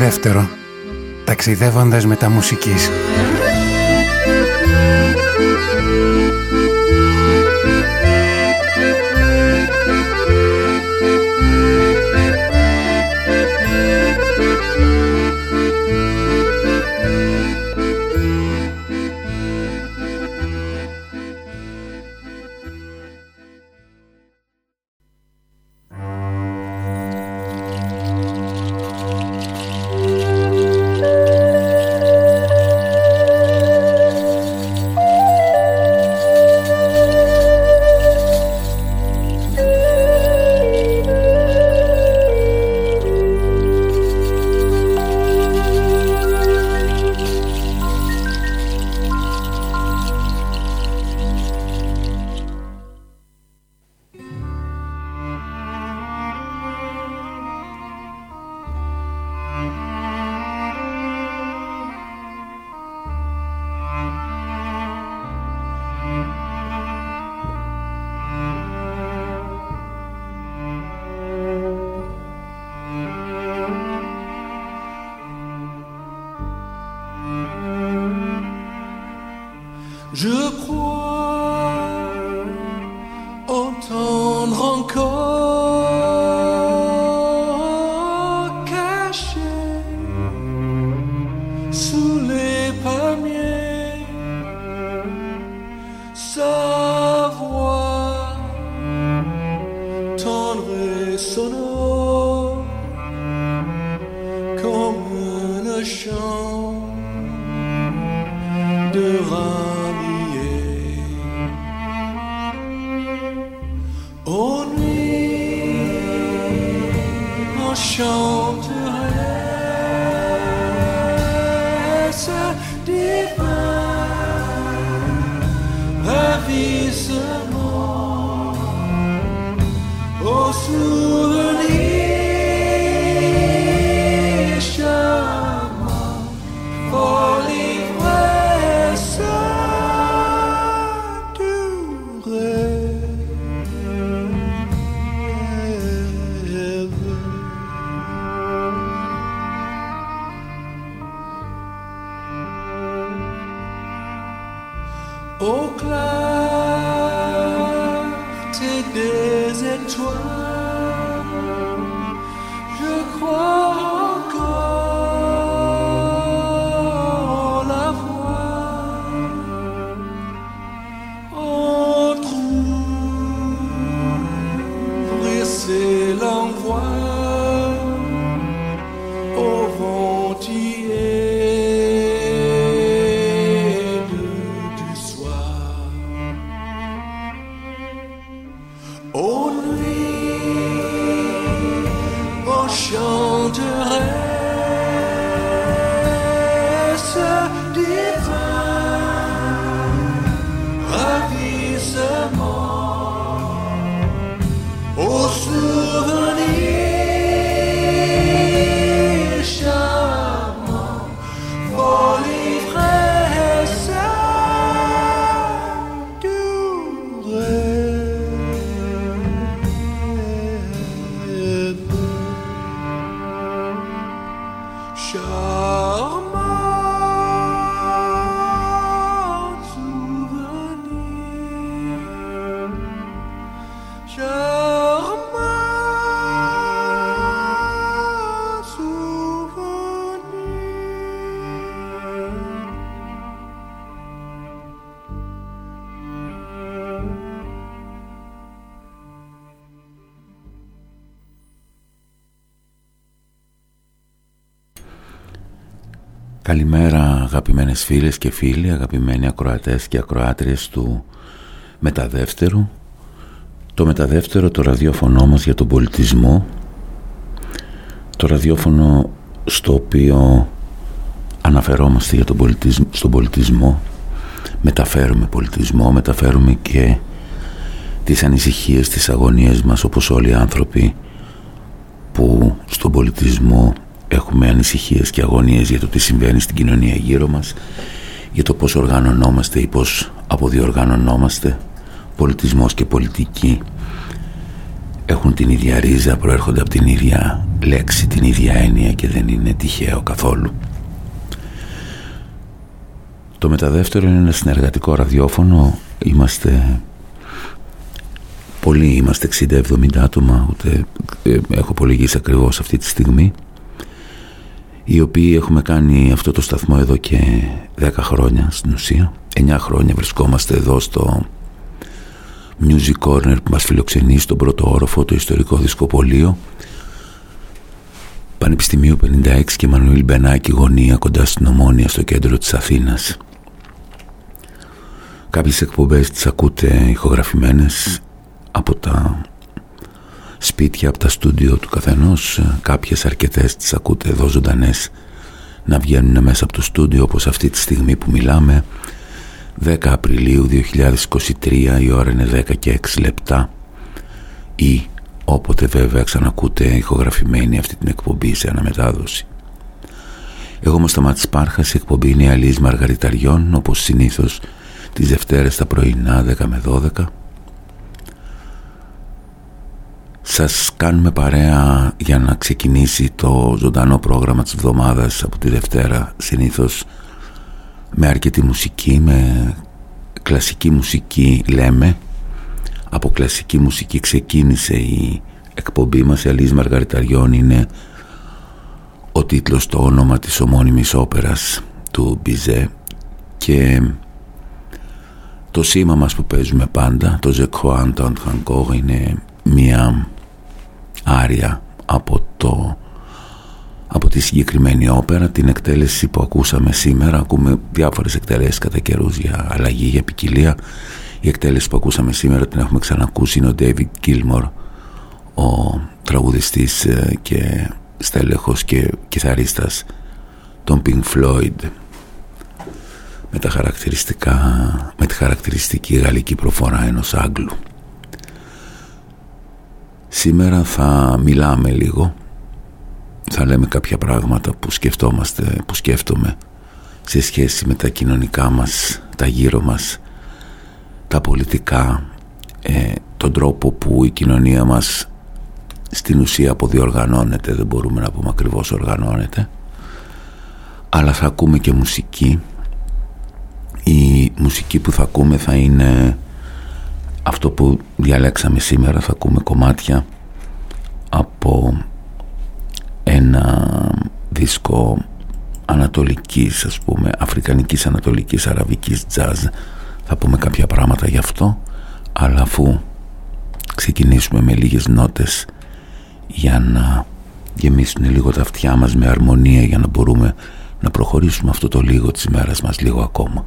δεύτερο, ταξιδεύοντας με τα μουσικής. Αγαπημένες φίλες και φίλοι, αγαπημένοι ακροατές και ακροάτριες του Μεταδεύτερου. Το Μεταδεύτερο, το ραδιόφωνο μας για τον πολιτισμό. Το ραδιόφωνο στο οποίο αναφερόμαστε για τον πολιτισμό, στον πολιτισμό. Μεταφέρουμε πολιτισμό, μεταφέρουμε και τις ανησυχίες, τις αγωνίες μας όπως όλοι οι άνθρωποι που στον πολιτισμό έχουμε ανησυχίες και αγωνίες για το τι συμβαίνει στην κοινωνία γύρω μας για το πώς οργανωνόμαστε ή πώς αποδιοργανωνόμαστε πολιτισμός και πολιτική έχουν την ίδια ρίζα, προέρχονται από την ίδια λέξη, την ίδια έννοια και δεν είναι τυχαίο καθόλου. Το μεταδεύτερο είναι ένα συνεργατικό ραδιόφωνο. Είμαστε πολλοί, είμαστε 60-70 άτομα, ούτε ε, έχω απολογίσει ακριβώς αυτή τη στιγμή οι οποίοι έχουμε κάνει αυτό το σταθμό εδώ και 10 χρόνια στην ουσία. 9 χρόνια βρισκόμαστε εδώ στο Music Corner που μας φιλοξενεί στον πρώτο όροφο το ιστορικό δισκοπολείο. Πανεπιστημίου 56 και Μανουήλ Μπενάκη γωνία κοντά στην Ομόνια στο κέντρο της Αθήνας. Κάποιες εκπομπές τις ακούτε ηχογραφημένες από τα σπίτια, από τα στούντιο του καθενός. Κάποιες αρκετές τις ακούτε εδώ ζωντανές να βγαίνουν μέσα από το στούντιο όπως αυτή τη στιγμή που μιλάμε. 10 Απριλίου 2023 η ώρα είναι 10 και 6 λεπτά. Ή όποτε βέβαια ξανακούτε ηχογραφημένη αυτή την εκπομπή σε αναμετάδοση. Εγώ είμαι Σταμάτης Πάρχας, η εκπομπή είναι η Αλής Μαργαριταριών όπως συνήθως τις Δευτέρες τα πρωινά 10 με 12 σας κάνουμε παρέα για να ξεκινήσει το ζωντανό πρόγραμμα της εβδομάδας από τη Δευτέρα συνήθως με αρκετή μουσική, με κλασική μουσική λέμε. Από κλασική μουσική ξεκίνησε η εκπομπή μας η Αλής Μαργαριταριών. Είναι ο τίτλος, το όνομα της ομώνυμης όπερας του Μπιζέ. Και το σήμα μας που παίζουμε πάντα το Ζεκχοάν Χανκόγ είναι μια άρια από το από τη συγκεκριμένη όπερα την εκτέλεση που ακούσαμε σήμερα. Ακούμε διάφορες εκτελέσεις κατά καιρούς για αλλαγή, για ποικιλία. Η εκτέλεση που ακούσαμε σήμερα την έχουμε ξανακούσει είναι ο David Gilmore ο τραγουδιστής ε, και στέλεχος και κιθαρίστας των Pink Floyd. Με, τα χαρακτηριστικά, με τη χαρακτηριστική γαλλική προφορά ενός Άγγλου Σήμερα θα μιλάμε λίγο. Θα λέμε κάποια πράγματα που σκεφτόμαστε, που σκέφτομαι σε σχέση με τα κοινωνικά μας, τα γύρω μας, τα πολιτικά, ε, τον τρόπο που η κοινωνία μας στην ουσία αποδιοργανώνεται, δεν μπορούμε να πούμε ακριβώς οργανώνεται, αλλά θα ακούμε και μουσική. Η μουσική που θα ακούμε θα είναι αυτό που διαλέξαμε σήμερα, θα ακούμε κομμάτια από ένα δίσκο ανατολικής ας πούμε αφρικανικής ανατολικής αραβικής jazz θα πούμε κάποια πράγματα γι' αυτό αλλά αφού ξεκινήσουμε με λίγες νότες για να γεμίσουν λίγο τα αυτιά μας με αρμονία για να μπορούμε να προχωρήσουμε αυτό το λίγο της ημέρας μας λίγο ακόμα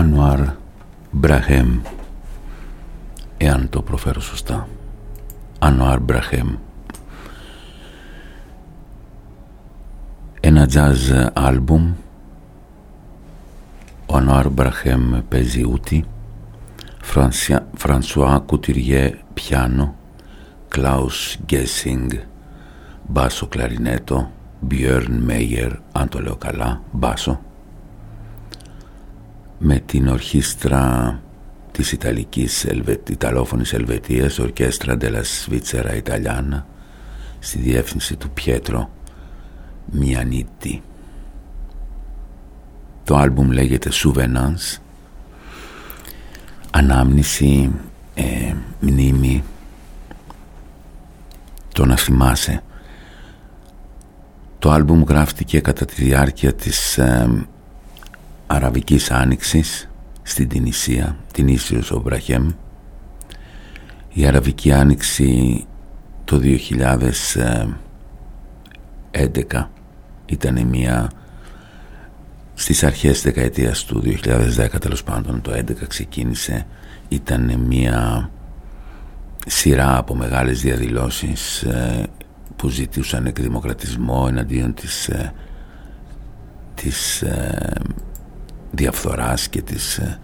Ανουάρ Μπραχέμ εάν το προφέρω σωστά. Ανουάρ Μπραχέμ ένα jazz άλμπουμ. Ο Ανουάρ Μπραχέμ παίζει ούτι. Φρανσουά Κουτυριέ πιάνο. Κλάους Γκέσινγκ μπάσο κλαρινέτο. Μπιέρν Μέιερ αν το λέω καλά μπάσο. με την ορχήστρα της Ιταλικής Ιταλόφωνης Ελβετίας Ορκέστρα della Svizzera Italiana στη διεύθυνση του Πιέτρο Μιανίτη. Το άλμπουμ λέγεται Souvenance Ανάμνηση, ε, μνήμη, το να θυμάσαι. Το άλμπουμ γράφτηκε κατά τη διάρκεια της ε, Αραβικής Άνοιξης στην Τινησία, την Ίσιος Ομπραχέμ. Η Αραβική Άνοιξη το 2011 ήταν μια στις αρχές δεκαετίας του 2010 τέλος πάντων το 2011 ξεκίνησε ήταν μια σειρά από μεγάλες διαδηλώσεις ε, που ζητούσαν εκδημοκρατισμό εναντίον της, ε, της ε, διαφθοράς και της ε,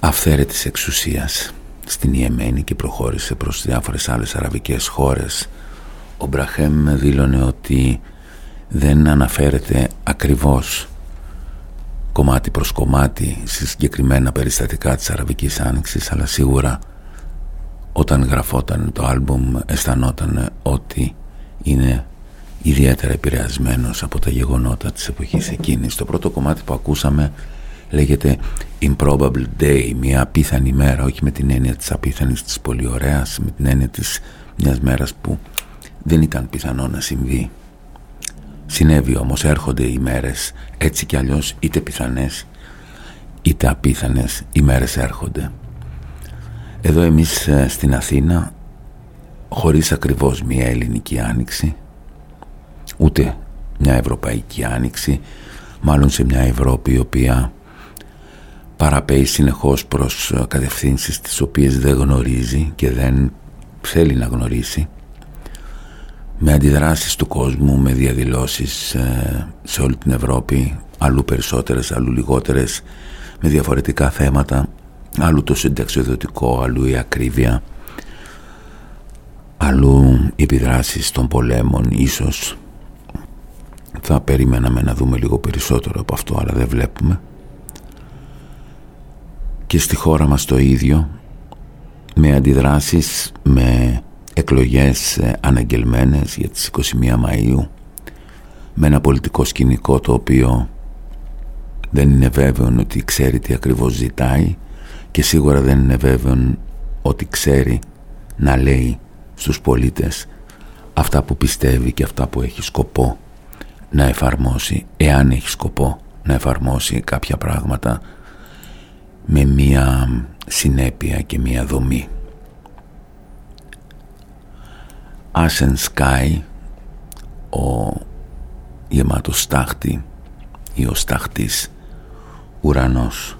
αυθαίρετης εξουσίας στην Ιεμένη και προχώρησε προς διάφορες άλλες αραβικές χώρες. Ο Μπραχέμ δήλωνε ότι δεν αναφέρεται ακριβώς κομμάτι προς κομμάτι σε συγκεκριμένα περιστατικά της Αραβικής Άνοιξης αλλά σίγουρα όταν γραφόταν το άλμπουμ αισθανόταν ότι είναι ιδιαίτερα επηρεασμένος από τα γεγονότα της εποχής εκείνης. Το πρώτο κομμάτι που ακούσαμε λέγεται Improbable Day, μια απίθανη μέρα, όχι με την έννοια της απίθανης της πολύ ωραίας, με την έννοια της μιας μέρας που δεν ήταν πιθανό να συμβεί. Συνέβη όμως, έρχονται οι μέρες έτσι κι αλλιώς είτε πιθανές είτε απίθανες οι μέρες έρχονται. Εδώ εμείς ε, στην Αθήνα χωρίς ακριβώς μια ελληνική άνοιξη ούτε μια ευρωπαϊκή άνοιξη μάλλον σε μια Ευρώπη η οποία παραπέει συνεχώς προς κατευθύνσεις τις οποίες δεν γνωρίζει και δεν θέλει να γνωρίσει με αντιδράσεις του κόσμου, με διαδηλώσεις ε, σε όλη την Ευρώπη αλλού περισσότερες, αλλού λιγότερες με διαφορετικά θέματα αλλού το συνταξιοδοτικό, αλλού η ακρίβεια αλλού οι επιδράσεις των πολέμων ίσως θα περιμέναμε να δούμε λίγο περισσότερο από αυτό αλλά δεν βλέπουμε. Και στη χώρα μας το ίδιο με αντιδράσεις με εκλογές ε, αναγγελμένες για τις 21 Μαΐου με ένα πολιτικό σκηνικό το οποίο δεν είναι βέβαιο ότι ξέρει τι ακριβώς ζητάει και σίγουρα δεν είναι βέβαιο ότι ξέρει να λέει στους πολίτες αυτά που πιστεύει και αυτά που έχει σκοπό να εφαρμόσει εάν έχει σκοπό να εφαρμόσει κάποια πράγματα με μία συνέπεια και μία δομή. Ashen Sky ο γεμάτος στάχτη ή ο στάχτης ουρανός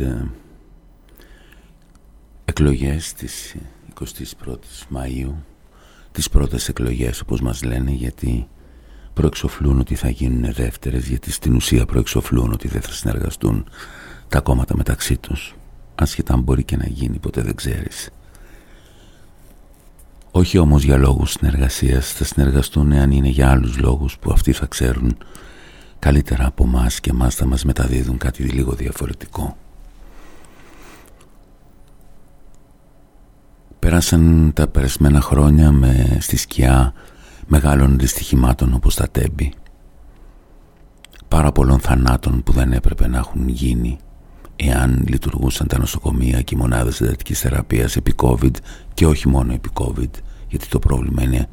Τις ε, εκλογές της 21ης Μαΐου. Τις πρώτες εκλογές όπως μας λένε γιατί προεξοφλούν ότι θα γίνουν δεύτερες γιατί στην ουσία προεξοφλούν ότι δεν θα συνεργαστούν τα κόμματα μεταξύ τους. Ασχετά αν μπορεί και να γίνει ποτέ δεν ξέρεις. Όχι όμως για λόγους συνεργασίας θα συνεργαστούν αν είναι για άλλους λόγους που αυτοί θα ξέρουν καλύτερα από μας και μας θα μας μεταδίδουν κάτι λίγο διαφορετικό. Πέρασαν τα περασμένα χρόνια με στη σκιά μεγάλων δυστυχημάτων όπως τα τέμπη. Πάρα πολλών θανάτων που δεν έπρεπε να έχουν γίνει εάν λειτουργούσαν τα νοσοκομεία και οι μονάδες εντατικής θεραπείας επί COVID και όχι μόνο επί COVID γιατί το πρόβλημα είναι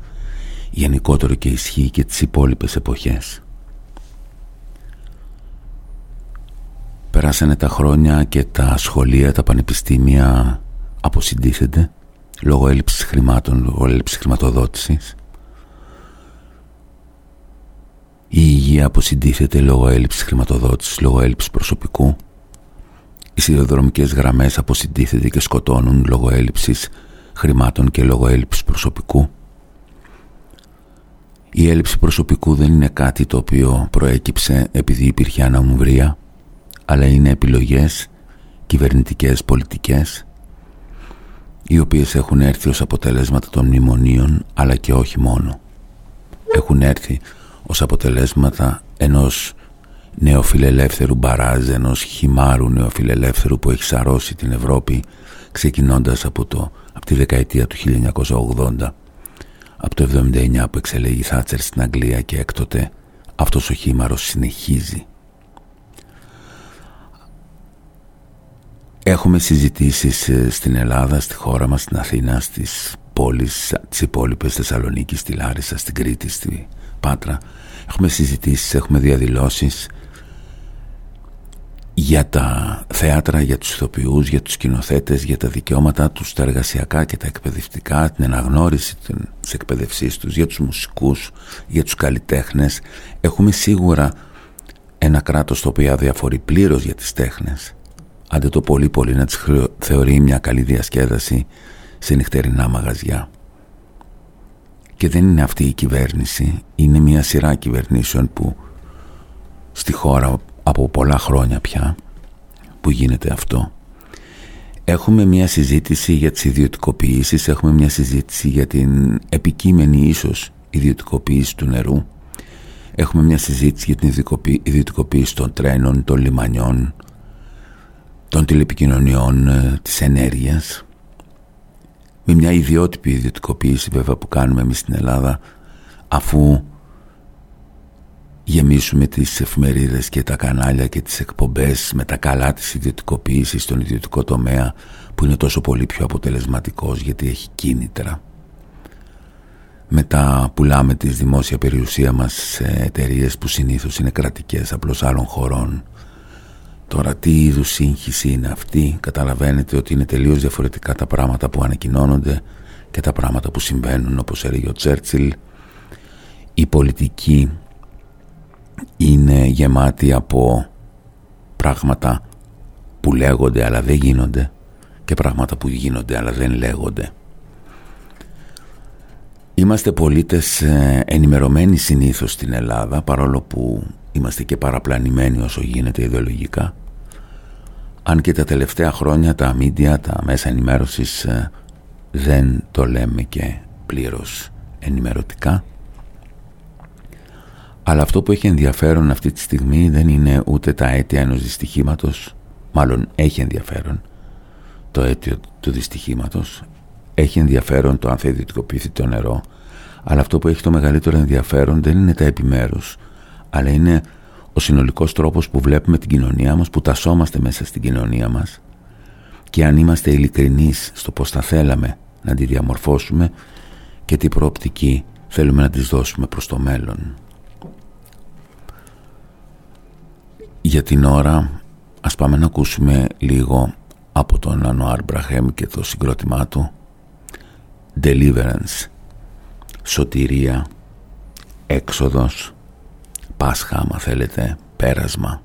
γενικότερο και ισχύει και τις υπόλοιπες εποχές. Περάσανε τα χρόνια και τα σχολεία, τα πανεπιστήμια αποσυντήθενται λόγω έλλειψης χρημάτων, λόγω έλλειψης χρηματοδότησης. Η υγεία αποσυντήθεται λόγω έλλειψης χρηματοδότησης, λόγω έλλειψης προσωπικού. Οι σιδηροδρομικές γραμμές αποσυντήθεται και σκοτώνουν λόγω έλλειψης χρημάτων και λόγω έλλειψης προσωπικού. Η έλλειψη προσωπικού δεν είναι κάτι το οποίο προέκυψε επειδή υπήρχε αναμβρία αλλά είναι επιλογές κυβερνητικές πολιτικές οι οποίες έχουν έρθει ως αποτελέσματα των μνημονίων αλλά και όχι μόνο. Έχουν έρθει ως αποτελέσματα ενός νεοφιλελεύθερου μπαράζ, ενός χυμάρου νεοφιλελεύθερου που έχει σαρώσει την Ευρώπη ξεκινώντας από, το, από τη δεκαετία του 1980 από το 1979 που εξελέγει Θάτσερ στην Αγγλία και έκτοτε αυτός ο χήμαρος συνεχίζει Έχουμε συζητήσεις ε, στην Ελλάδα, στη χώρα μας, στην Αθήνα, στις πόλεις, τις υπόλοιπες Θεσσαλονίκη, στη Λάρισα, στην Κρήτη, στη Πάτρα. Έχουμε συζητήσεις, έχουμε διαδηλώσεις για τα θέατρα, για τους ηθοποιούς, για τους σκηνοθέτες, για τα δικαιώματα τους, τα εργασιακά και τα εκπαιδευτικά, την αναγνώριση της εκπαιδευσής τους, για τους μουσικούς, για τους καλλιτέχνες. Έχουμε σίγουρα ένα κράτος το οποίο αδιαφορεί πλήρως για τις τέχνες άντε το πολύ πολύ να τις θεωρεί μια καλή διασκέδαση σε νυχτερινά μαγαζιά. Και δεν είναι αυτή η κυβέρνηση, είναι μια σειρά κυβερνήσεων που στη χώρα από πολλά χρόνια πια που γίνεται αυτό. Έχουμε μια συζήτηση για τις ιδιωτικοποιήσεις, έχουμε μια συζήτηση για την επικείμενη ίσως ιδιωτικοποίηση του νερού. Έχουμε μια συζήτηση για την ιδιωτικοποίηση των τρένων, των λιμανιών, των τηλεπικοινωνιών ε, της ενέργειας με μια ιδιότυπη ιδιωτικοποίηση βέβαια που κάνουμε εμείς στην Ελλάδα αφού γεμίσουμε τις εφημερίδες και τα κανάλια και τις εκπομπές με τα καλά της ιδιωτικοποίησης στον ιδιωτικό τομέα που είναι τόσο πολύ πιο αποτελεσματικός γιατί έχει κίνητρα. Μετά πουλάμε τη δημόσια περιουσία μας σε εταιρείες που συνήθως είναι κρατικές απλώς άλλων χωρών Τώρα τι είδους σύγχυση είναι αυτή; Καταλαβαίνετε ότι είναι τελείως διαφορετικά τα πράγματα που ανακοινώνονται Και τα πράγματα που συμβαίνουν όπως έλεγε ο Τσέρτσιλ. Η πολιτική είναι γεμάτη από πράγματα που λέγονται αλλά δεν γίνονται Και πράγματα που γίνονται αλλά δεν λέγονται Είμαστε πολίτες ε, ενημερωμένοι συνήθως στην Ελλάδα παρόλο που είμαστε και παραπλανημένοι όσο γίνεται ιδεολογικά. Αν και τα τελευταία χρόνια τα μίντια, τα μέσα ενημέρωσης ε, δεν το λέμε και πλήρως ενημερωτικά. Αλλά αυτό που έχει ενδιαφέρον αυτή τη στιγμή δεν είναι ούτε τα αίτια ενός δυστυχήματος μάλλον έχει ενδιαφέρον το αίτιο του δυστυχήματος έχει ενδιαφέρον το αν θα ιδιωτικοποιηθεί το νερό αλλά αυτό που έχει το μεγαλύτερο ενδιαφέρον δεν είναι τα επιμέρους αλλά είναι ο συνολικός τρόπος που βλέπουμε την κοινωνία μας, που τασόμαστε μέσα στην κοινωνία μας και αν είμαστε ειλικρινείς στο πώς θα θέλαμε να τη διαμορφώσουμε και τι προοπτική θέλουμε να της δώσουμε προς το μέλλον. Για την ώρα ας πάμε να ακούσουμε λίγο από τον Ανωάρ Μπραχέμ και το συγκρότημά του Deliverance. Σωτηρία Έξοδος Πάσχα άμα θέλετε Πέρασμα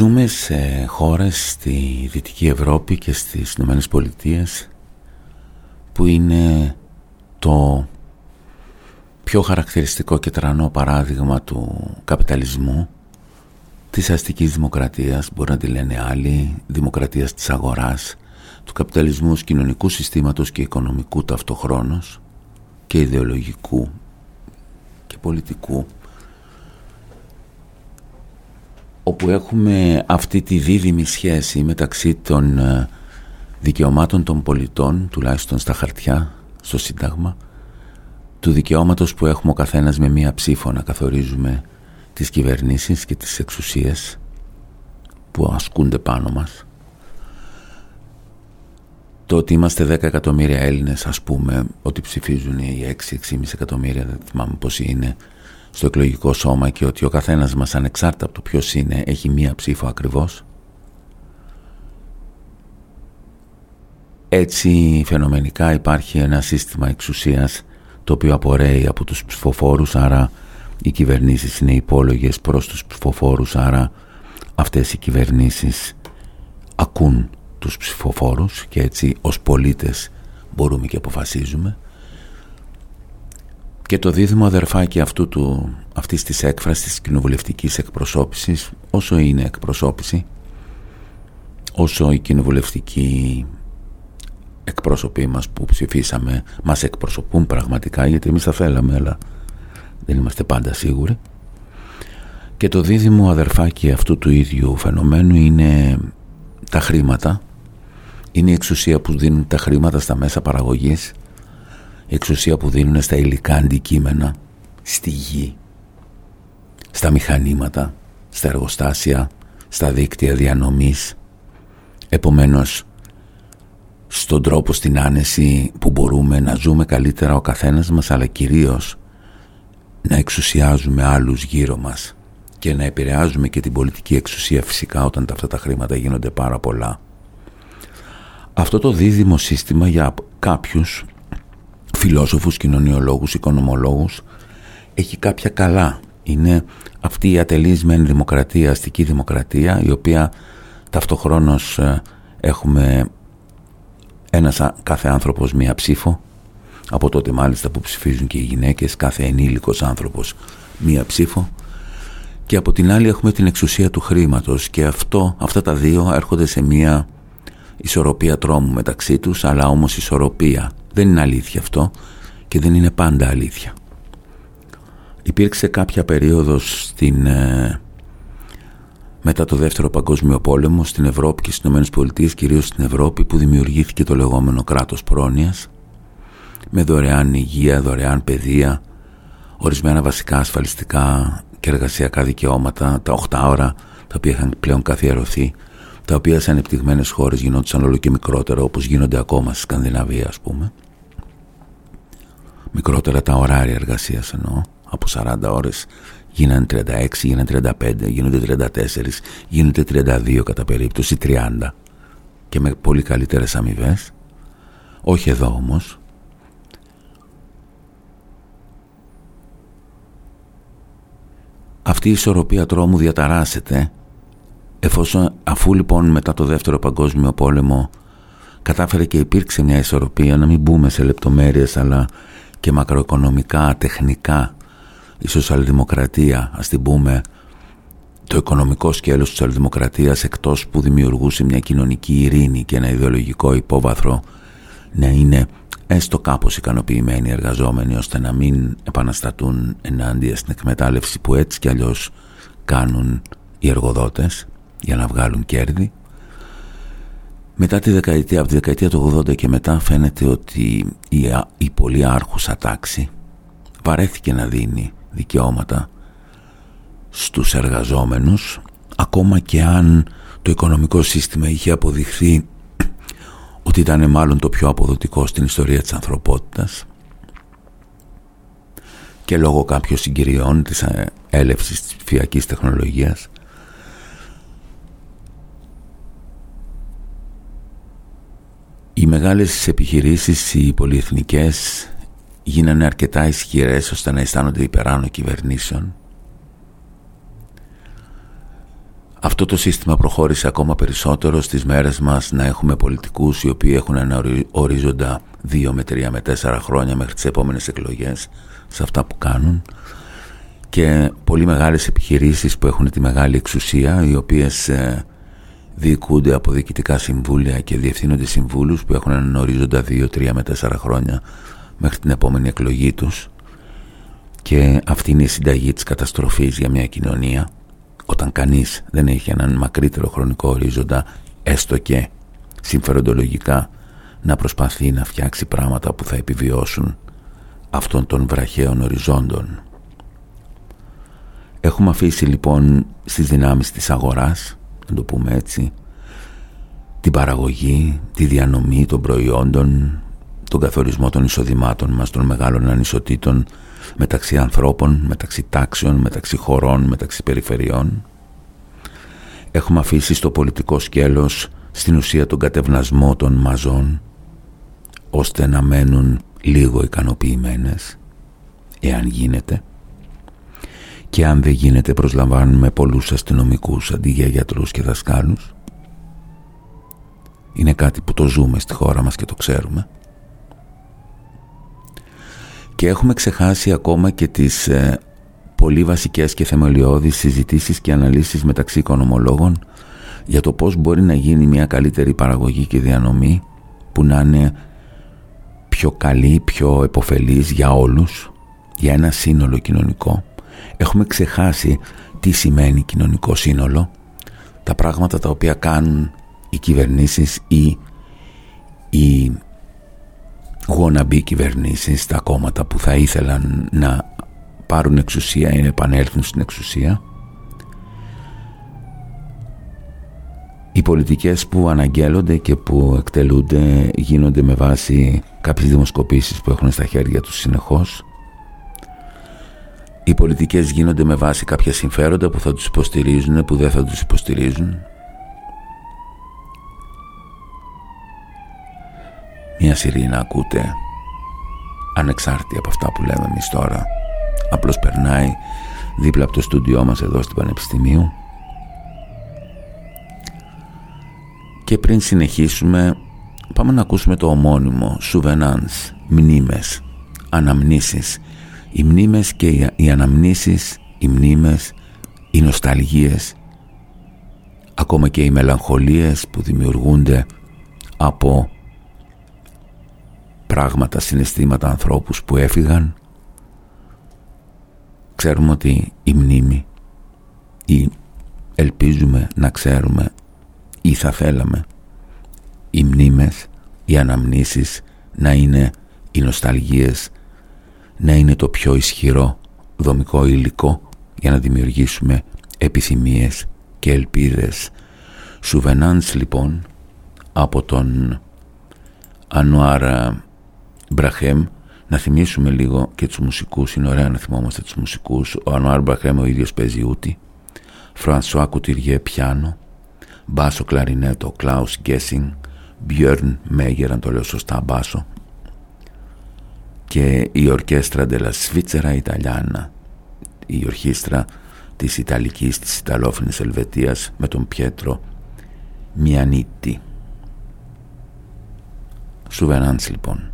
Ζούμε σε χώρες στη Δυτική Ευρώπη και στις Ηνωμένες Πολιτείες που είναι το πιο χαρακτηριστικό και τρανό παράδειγμα του καπιταλισμού της αστικής δημοκρατίας, μπορεί να τη λένε άλλοι, δημοκρατίας της αγοράς, του καπιταλισμού ως κοινωνικού συστήματος και οικονομικού ταυτοχρόνως και ιδεολογικού και πολιτικού όπου έχουμε αυτή τη δίδυμη σχέση μεταξύ των ε, δικαιωμάτων των πολιτών, τουλάχιστον στα χαρτιά, στο Σύνταγμα, του δικαιώματος που έχουμε ο καθένας με μία ψήφο να καθορίζουμε τις κυβερνήσεις και τις εξουσίες που ασκούνται πάνω μας. Το ότι είμαστε 10 εκατομμύρια Έλληνες ας πούμε, ότι ψηφίζουν οι 6-6,5 εκατομμύρια, δεν θυμάμαι πόσοι είναι, στο εκλογικό σώμα και ότι ο καθένας μας ανεξάρτητα από το ποιος είναι έχει μία ψήφο ακριβώς. Έτσι φαινομενικά υπάρχει ένα σύστημα εξουσίας το οποίο απορρέει από τους ψηφοφόρους άρα οι κυβερνήσεις είναι υπόλογες προς τους ψηφοφόρους άρα αυτές οι κυβερνήσεις ακούν τους ψηφοφόρους και έτσι ως πολίτες μπορούμε και αποφασίζουμε και το δίδυμο αδερφάκι αυτού του, αυτής της έκφρασης της κοινοβουλευτικής εκπροσώπησης όσο είναι εκπροσώπηση όσο η κοινοβουλευτική εκπρόσωποι μας που ψηφίσαμε μας εκπροσωπούν πραγματικά γιατί εμείς θα θέλαμε αλλά δεν είμαστε πάντα σίγουροι. Και το δίδυμο αδερφάκι αυτού του ίδιου φαινομένου είναι τα χρήματα. Είναι η εξουσία που δίνουν τα χρήματα στα μέσα παραγωγής η εξουσία που δίνουν στα υλικά αντικείμενα στη γη στα μηχανήματα στα εργοστάσια στα δίκτυα διανομής επομένως στον τρόπο στην άνεση που μπορούμε να ζούμε καλύτερα ο καθένας μας αλλά κυρίως να εξουσιάζουμε άλλους γύρω μας και να επηρεάζουμε και την πολιτική εξουσία φυσικά όταν αυτά τα χρήματα γίνονται πάρα πολλά. Αυτό το δίδυμο σύστημα για κάποιους φιλόσοφους, κοινωνιολόγους, οικονομολόγους. Έχει κάποια καλά. Είναι αυτή η ατελείσμενη δημοκρατία, αστική δημοκρατία η οποία ταυτοχρόνως ε, έχουμε ένας κάθε άνθρωπος μία ψήφο. Από τότε μάλιστα που ψηφίζουν και οι γυναίκες κάθε ενήλικος άνθρωπος μία ψήφο. Και από την άλλη έχουμε την εξουσία του χρήματος. Και αυτό, αυτά τα δύο έρχονται σε μία ισορροπία τρόμου μεταξύ τους αλλά όμως ισορροπία. Δεν είναι αλήθεια αυτό και δεν είναι πάντα αλήθεια. Υπήρξε κάποια περίοδος στην ε, μετά το δεύτερο παγκόσμιο πόλεμο στην Ευρώπη και στις ΗΠΑ, κυρίως στην Ευρώπη που δημιουργήθηκε το λεγόμενο κράτος πρόνοιας με δωρεάν υγεία, δωρεάν παιδεία, ορισμένα βασικά ασφαλιστικά και εργασιακά δικαιώματα, τα 8 ώρα τα οποία είχαν πλέον καθιερωθεί, τα οποία σε ανεπτυγμένες χώρες γινόντουσαν όλο και μικρότερα όπως γίνονται ακόμα στη Σκανδιναβία ας πούμε. Μικρότερα τα ωράρια εργασίας εννοώ, από 40 ώρες γίνανε 36, γίνανε 35, γίνονται 34, γίνονται 32 κατά περίπτωση, 30 και με πολύ καλύτερες αμοιβές. Όχι εδώ όμως. Αυτή η ισορροπία τρόμου διαταράσσεται εφόσον αφού λοιπόν μετά το δεύτερο παγκόσμιο πόλεμο κατάφερε και υπήρξε μια ισορροπία να μην μπούμε σε λεπτομέρειες αλλά και μακροοικονομικά, τεχνικά η σοσιαλδημοκρατία, ας την πούμε, το οικονομικό σκέλος της σοσιαλδημοκρατίας εκτός που δημιουργούσε μια κοινωνική ειρήνη και ένα ιδεολογικό υπόβαθρο να είναι έστω κάπως ικανοποιημένοι οι εργαζόμενοι ώστε να μην επαναστατούν ενάντια στην εκμετάλλευση που έτσι κι αλλιώς κάνουν οι εργοδότες για να βγάλουν κέρδη. Μετά τη δεκαετία, από τη δεκαετία του 80 και μετά φαίνεται ότι η, η πολύ άρχουσα τάξη βαρέθηκε να δίνει δικαιώματα στους εργαζόμενους ακόμα και αν το οικονομικό σύστημα είχε αποδειχθεί ότι ήταν μάλλον το πιο αποδοτικό στην ιστορία της ανθρωπότητας και λόγω κάποιων συγκυριών της έλευσης της ψηφιακής τεχνολογίας οι μεγάλες επιχειρήσεις, οι πολυεθνικές γίνανε αρκετά ισχυρές ώστε να αισθάνονται υπεράνω κυβερνήσεων. Αυτό το σύστημα προχώρησε ακόμα περισσότερο στις μέρες μας να έχουμε πολιτικούς οι οποίοι έχουν ένα ορίζοντα 2 με 3 με 4 χρόνια μέχρι τις επόμενες εκλογές σε αυτά που κάνουν. Και πολύ μεγάλες επιχειρήσεις που έχουν τη μεγάλη εξουσία οι οποίες ε, διοικούνται από διοικητικά συμβούλια και διευθύνονται συμβούλους που έχουν έναν ορίζοντα 2, 3 με 4 χρόνια μέχρι την επόμενη εκλογή τους και αυτή είναι η συνταγή της καταστροφής για μια κοινωνία όταν κανείς δεν έχει έναν μακρύτερο χρονικό ορίζοντα έστω και συμφεροντολογικά να προσπαθεί να φτιάξει πράγματα που θα επιβιώσουν αυτών των βραχαίων οριζόντων. Έχουμε αφήσει λοιπόν στις δυνάμεις της αγοράς, να το πούμε έτσι, την παραγωγή, τη διανομή των προϊόντων, τον καθορισμό των εισοδημάτων μας, των μεγάλων ανισοτήτων μεταξύ ανθρώπων, μεταξύ τάξεων, μεταξύ χωρών, μεταξύ περιφερειών. Έχουμε αφήσει στο πολιτικό σκέλος στην ουσία τον κατευνασμό των μαζών ώστε να μένουν λίγο ικανοποιημένες εάν γίνεται και αν δεν γίνεται προσλαμβάνουμε πολλούς αστυνομικούς αντί για γιατρούς και δασκάλους είναι κάτι που το ζούμε στη χώρα μας και το ξέρουμε και έχουμε ξεχάσει ακόμα και τις ε, πολύ βασικές και θεμελιώδεις συζητήσεις και αναλύσεις μεταξύ οικονομολόγων για το πώς μπορεί να γίνει μια καλύτερη παραγωγή και διανομή που να είναι πιο καλή, πιο επωφελής για όλους, για ένα σύνολο κοινωνικό. Έχουμε ξεχάσει τι σημαίνει κοινωνικό σύνολο, τα πράγματα τα οποία κάνουν οι κυβερνήσεις ή οι wannabe κυβερνήσεις, τα κόμματα που θα ήθελαν να πάρουν εξουσία ή να επανέλθουν στην εξουσία Οι πολιτικές που αναγγέλλονται και που εκτελούνται γίνονται με βάση κάποιες δημοσκοπήσεις που έχουν στα χέρια τους συνεχώς. Οι πολιτικές γίνονται με βάση κάποια συμφέροντα που θα τους υποστηρίζουν, που δεν θα τους υποστηρίζουν. Μια σειρή να ακούτε ανεξάρτητα από αυτά που λέμε εμείς τώρα. Απλώς περνάει δίπλα από το στούντιό μας εδώ στην Πανεπιστημίου Και πριν συνεχίσουμε πάμε να ακούσουμε το ομώνυμο «Souvenirs», μνήμες, αναμνήσεις. Οι μνήμες και οι αναμνήσεις, οι μνήμες, οι νοσταλγίες, ακόμα και οι μελαγχολίες που δημιουργούνται από πράγματα, συναισθήματα ανθρώπους που έφυγαν ξέρουμε ότι η μνήμη ή ελπίζουμε να ξέρουμε ή θα θέλαμε οι μνήμες, οι αναμνήσεις να είναι οι νοσταλγίες, να είναι το πιο ισχυρό δομικό υλικό για να δημιουργήσουμε επιθυμίες και ελπίδες. Σουβενάνς λοιπόν από τον Ανουάρα Μπραχέμ. Να θυμίσουμε λίγο και τους μουσικούς, είναι ωραία να θυμόμαστε τους μουσικούς. Ο Ανουάρ Μπραχέμ ο ίδιος παίζει ούτη, Φρανσουά Κουτυριέ πιάνο, μπάσο κλαρινέτο Κλάους Γκέσινγκ, Μπιόρν Μέγερ αν το λέω σωστά μπάσο και η ορκέστρα della Svizzera Italiana η ορχήστρα της Ιταλικής της Ιταλόφωνης Ελβετίας με τον Πιέτρο Μιανίτη. Σουβενάντς λοιπόν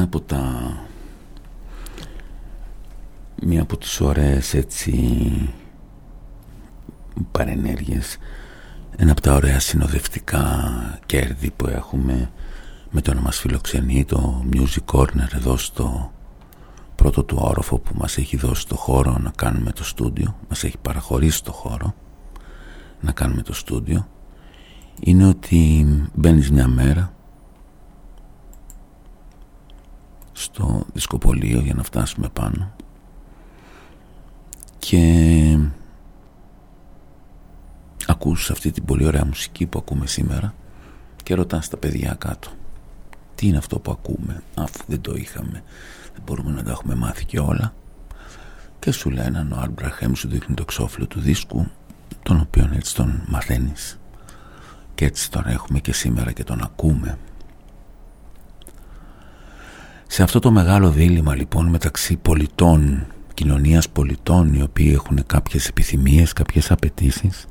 ένα από τα μία από τις ωραίες έτσι παρενέργειες ένα από τα ωραία συνοδευτικά κέρδη που έχουμε με το να μας φιλοξενεί το Music Corner εδώ στο πρώτο του όροφο που μας έχει δώσει το χώρο να κάνουμε το στούντιο. Μας έχει παραχωρήσει το χώρο να κάνουμε το στούντιο. Είναι ότι μπαίνεις μια μέρα στο δισκοπολείο για να φτάσουμε πάνω. Και ακούς αυτή την πολύ ωραία μουσική που ακούμε σήμερα και ρωτάς τα παιδιά κάτω τι είναι αυτό που ακούμε αφού δεν το είχαμε δεν μπορούμε να τα έχουμε μάθει και όλα και σου λένε ο Αρμπραχέμ σου δείχνει το εξώφυλλο του δίσκου τον οποίο έτσι τον μαθαίνεις. Και έτσι τον έχουμε και σήμερα και τον ακούμε σε αυτό το μεγάλο δίλημα λοιπόν μεταξύ πολιτών κοινωνίας πολιτών οι οποίοι έχουν κάποιες επιθυμίες, κάποιες απαιτήσεις.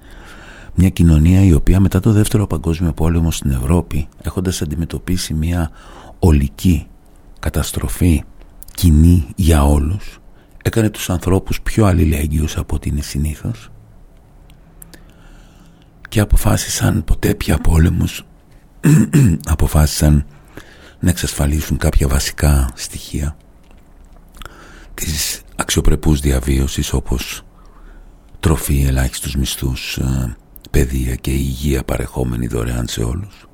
μια κοινωνία η οποία μετά το δεύτερο παγκόσμιο πόλεμο στην Ευρώπη έχοντας αντιμετωπίσει μια ολική καταστροφή κοινή για όλους έκανε τους ανθρώπους πιο αλληλέγγυους από ό,τι είναι συνήθως και αποφάσισαν ποτέ πια πόλεμους αποφάσισαν να εξασφαλίσουν κάποια βασικά στοιχεία της αξιοπρεπούς διαβίωσης όπως τροφή, ελάχιστους μισθούς, ε, παιδεία και υγεία παρεχόμενη δωρεάν σε όλους.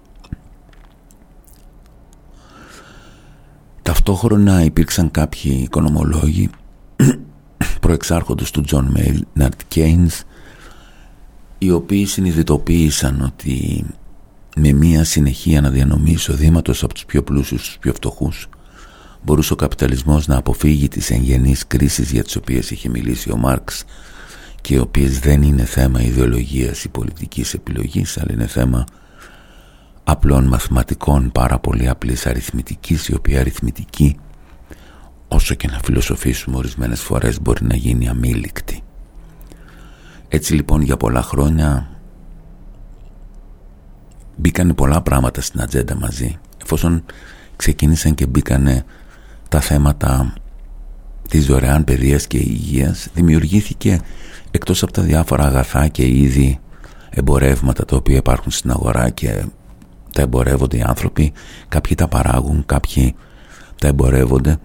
Ταυτόχρονα υπήρξαν κάποιοι οικονομολόγοι προεξάρχοντος του Τζον Μέιναρντ Κέινς οι οποίοι συνειδητοποίησαν ότι με μια συνεχή αναδιανομή εισοδήματος από τους πιο πλούσιους στους πιο φτωχούς μπορούσε ο καπιταλισμός να αποφύγει τις εγγενείς κρίσεις για τις οποίες είχε μιλήσει ο Μάρξ και οι οποίες δεν είναι θέμα ιδεολογίας ή πολιτικής επιλογής αλλά είναι θέμα απλών μαθηματικών πάρα πολύ απλής αριθμητικής η οποία αριθμητική όσο και να φιλοσοφήσουμε ορισμένες φορές μπορεί να γίνει αμήλικτη. Έτσι λοιπόν για πολλά χρόνια μπήκανε πολλά πράγματα στην ατζέντα μαζί. Εφόσον ξεκίνησαν και μπήκανε τα θέματα της δωρεάν παιδείας και υγείας δημιουργήθηκε εκτός από τα διάφορα αγαθά και είδη εμπορεύματα τα οποία υπάρχουν στην αγορά και τα εμπορεύονται οι άνθρωποι κάποιοι τα παράγουν, κάποιοι τα εμπορεύονται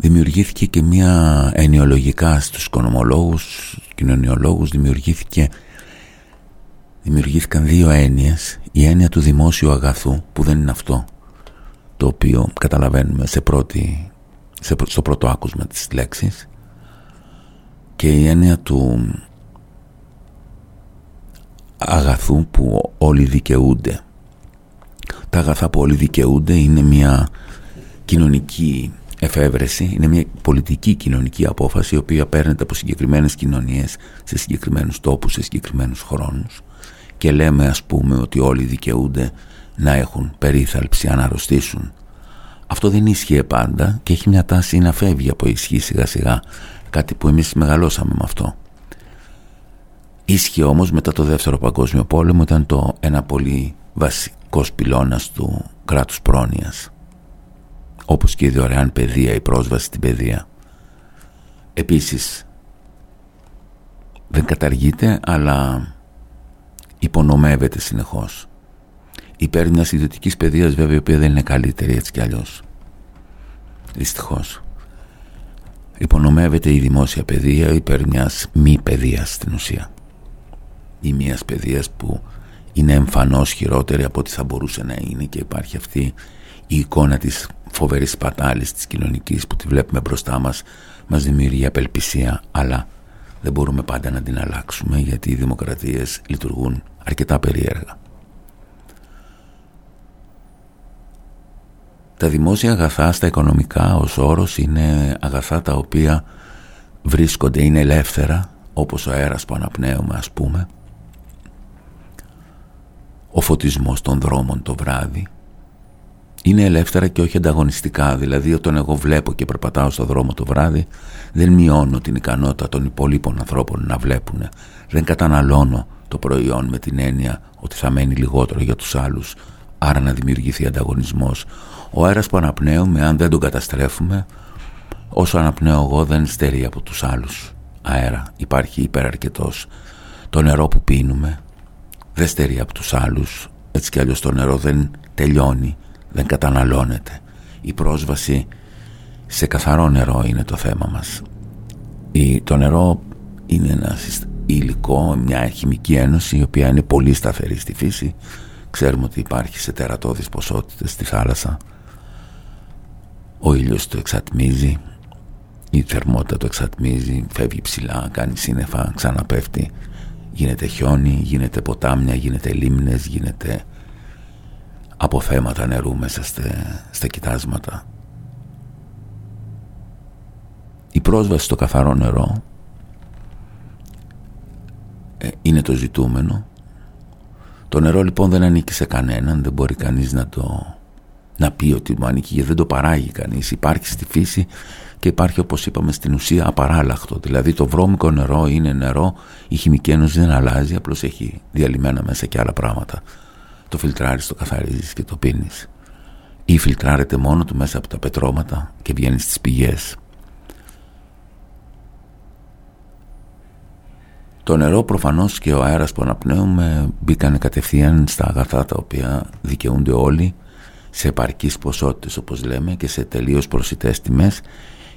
δημιουργήθηκε και μια ενιολογικά στους οικονομολόγους, κοινωνιολόγους δημιουργήθηκε δημιουργήθηκαν δύο έννοιες. Η έννοια του δημόσιου αγαθού που δεν είναι αυτό το οποίο καταλαβαίνουμε σε πρώτη, σε, στο πρώτο άκουσμα της λέξης. Και η έννοια του αγαθού που όλοι δικαιούνται. Τα αγαθά που όλοι δικαιούνται είναι μια κοινωνική εφεύρεση, είναι μια πολιτική κοινωνική απόφαση η οποία παίρνεται από συγκεκριμένες κοινωνίες σε συγκεκριμένους τόπους, σε συγκεκριμένους χρόνους και λέμε ας πούμε ότι όλοι δικαιούνται να έχουν περίθαλψη αν αρρωστήσουν. Αυτό δεν ίσχυε πάντα και έχει μια τάση να φεύγει από ισχύ σιγά σιγά κάτι που εμείς μεγαλώσαμε με αυτό. Ίσχυε όμως μετά το δεύτερο παγκόσμιο πόλεμο ήταν το ένα πολύ βασικός πυλώνας του κράτους πρόνοιας όπως και η δωρεάν παιδεία, η πρόσβαση στην παιδεία. Επίσης δεν καταργείται αλλά υπονομεύεται συνεχώς υπέρ μια ιδιωτικής παιδείας, βέβαια, η οποία δεν είναι καλύτερη έτσι κι αλλιώς. Δυστυχώς. Υπονομεύεται η δημόσια παιδεία υπέρ μιας μη παιδείας στην ουσία. Ή μιας παιδείας που είναι εμφανώς χειρότερη από ό,τι θα μπορούσε να είναι και υπάρχει αυτή η εικόνα της φοβερής πατάλη της κοινωνικής που τη βλέπουμε μπροστά μας, μας δημιουργεί απελπισία, αλλά δεν μπορούμε πάντα να την αλλάξουμε γιατί οι δημοκρατίες λειτουργούν αρκετά περίεργα. Τα δημόσια αγαθά στα οικονομικά ως όρος είναι αγαθά τα οποία βρίσκονται, είναι ελεύθερα όπως ο αέρας που αναπνέουμε ας πούμε ο φωτισμός των δρόμων το βράδυ είναι ελεύθερα και όχι ανταγωνιστικά δηλαδή όταν εγώ βλέπω και περπατάω στο δρόμο το βράδυ δεν μειώνω την ικανότητα των υπολείπων ανθρώπων να βλέπουν δεν καταναλώνω το προϊόν με την έννοια ότι θα μένει λιγότερο για τους άλλους άρα να δημιουργηθεί ανταγωνισμός ο αέρας που αναπνέουμε, αν δεν τον καταστρέφουμε, όσο αναπνέω εγώ δεν στερεί από τους άλλους αέρα. Υπάρχει υπεραρκετός. Το νερό που πίνουμε δεν στερεί από τους άλλους. Έτσι κι αλλιώς το νερό δεν τελειώνει, δεν καταναλώνεται. Η πρόσβαση σε καθαρό νερό είναι το θέμα μας. Η, το νερό είναι ένα υλικό, μια χημική ένωση η οποία είναι πολύ σταθερή στη φύση. Ξέρουμε ότι υπάρχει σε τερατώδεις ποσότητες στη θάλασσα ο ήλιος το εξατμίζει η θερμότητα το εξατμίζει, φεύγει ψηλά, κάνει σύννεφα, ξαναπέφτει. Γίνεται χιόνι, γίνεται ποτάμια, γίνεται λίμνες, γίνεται αποθέματα νερού μέσα στα κοιτάσματα. Η πρόσβαση στο καθαρό νερό ε, είναι το ζητούμενο. Το νερό λοιπόν δεν ανήκει σε κανέναν, δεν μπορεί κανείς να το να πει ότι μου ανήκει γιατί δεν το παράγει κανείς. Υπάρχει στη φύση και υπάρχει όπως είπαμε στην ουσία απαράλλαχτο. Δηλαδή το βρώμικο νερό είναι νερό, η χημική ένωση δεν αλλάζει, απλώς έχει διαλυμένα μέσα και άλλα πράγματα. Το φιλτράρεις, το καθαρίζεις και το πίνεις. Ή φιλτράρεται μόνο του μέσα από τα πετρώματα και βγαίνει στις πηγές. Το νερό προφανώς και ο αέρας που αναπνέουμε μπήκανε κατευθείαν στα αγαθά τα οποία δικαιούνται όλοι σε επαρκείς ποσότητες όπως λέμε και σε τελείως προσιτές τιμές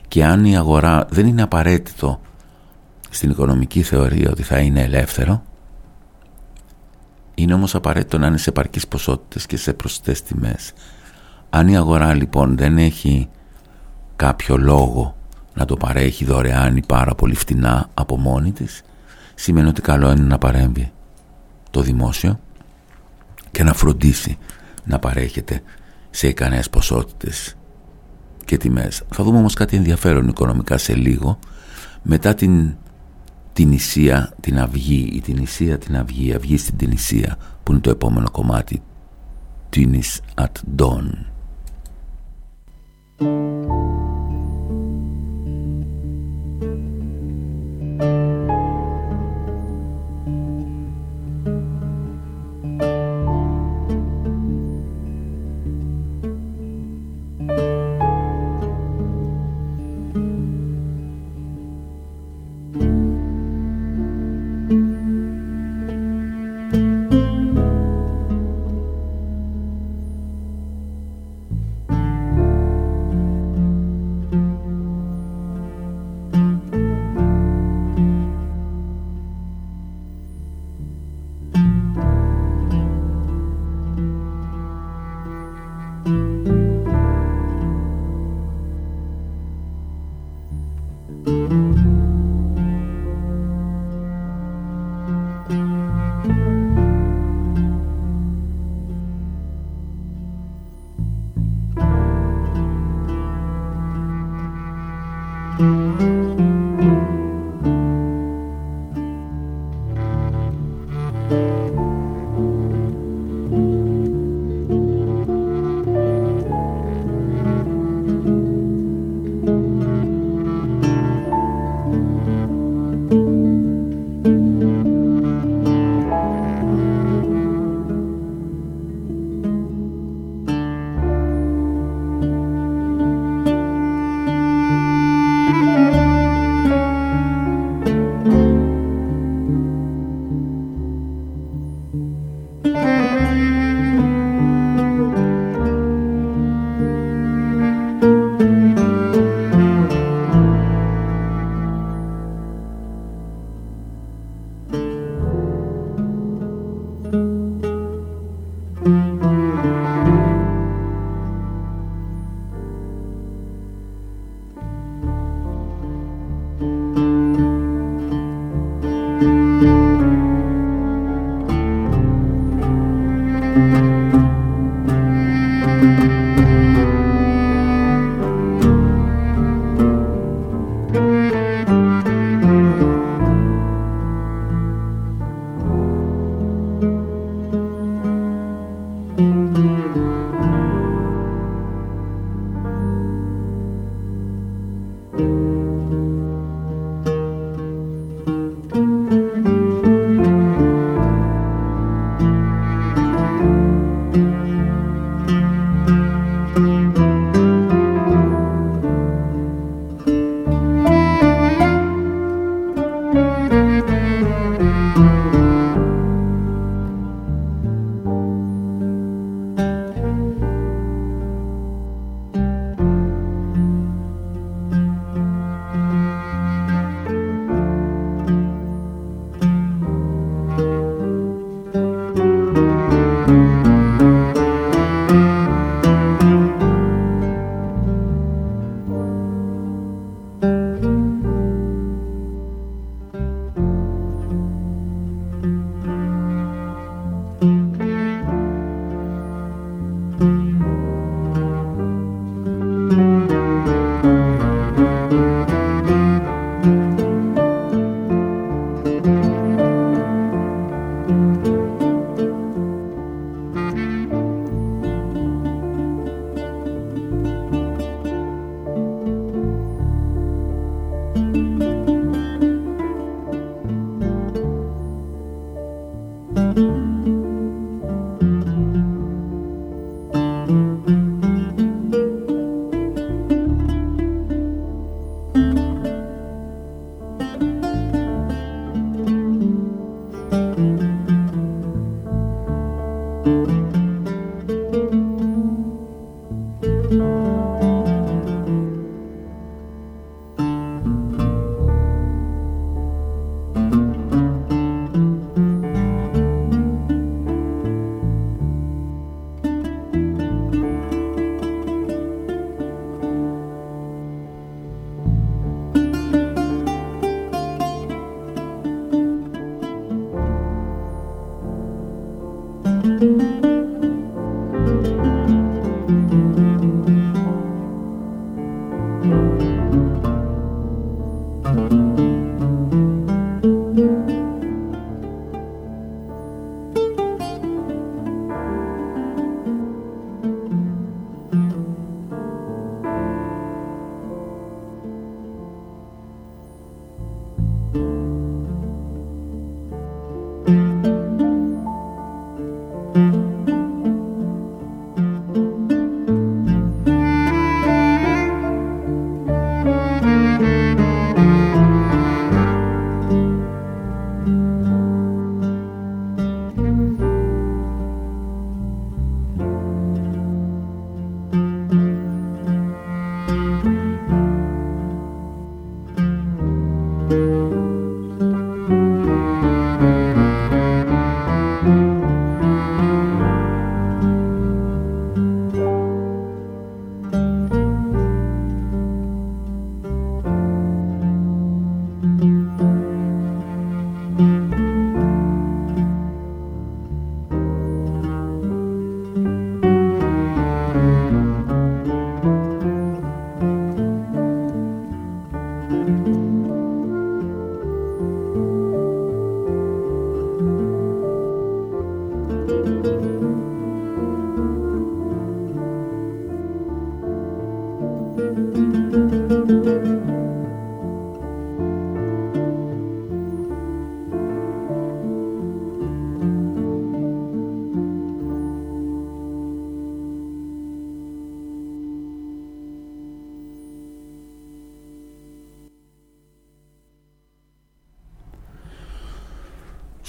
και αν η αγορά δεν είναι απαραίτητο στην οικονομική θεωρία ότι θα είναι ελεύθερο είναι όμως απαραίτητο να είναι σε επαρκείς ποσότητες και σε προσιτές τιμές. Αν η αγορά λοιπόν δεν έχει κάποιο λόγο να το παρέχει δωρεάν ή πάρα πολύ φτηνά από μόνη της σημαίνει ότι καλό είναι να παρέμβει το δημόσιο και να φροντίσει να παρέχεται σε ικανές ποσότητες και τιμές. Θα δούμε όμως κάτι ενδιαφέρον οικονομικά σε λίγο μετά την την Ισία την Αυγή ή την Ισία την Αυγή, Αυγή στην την Ισία που είναι το επόμενο κομμάτι Tunis at Dawn.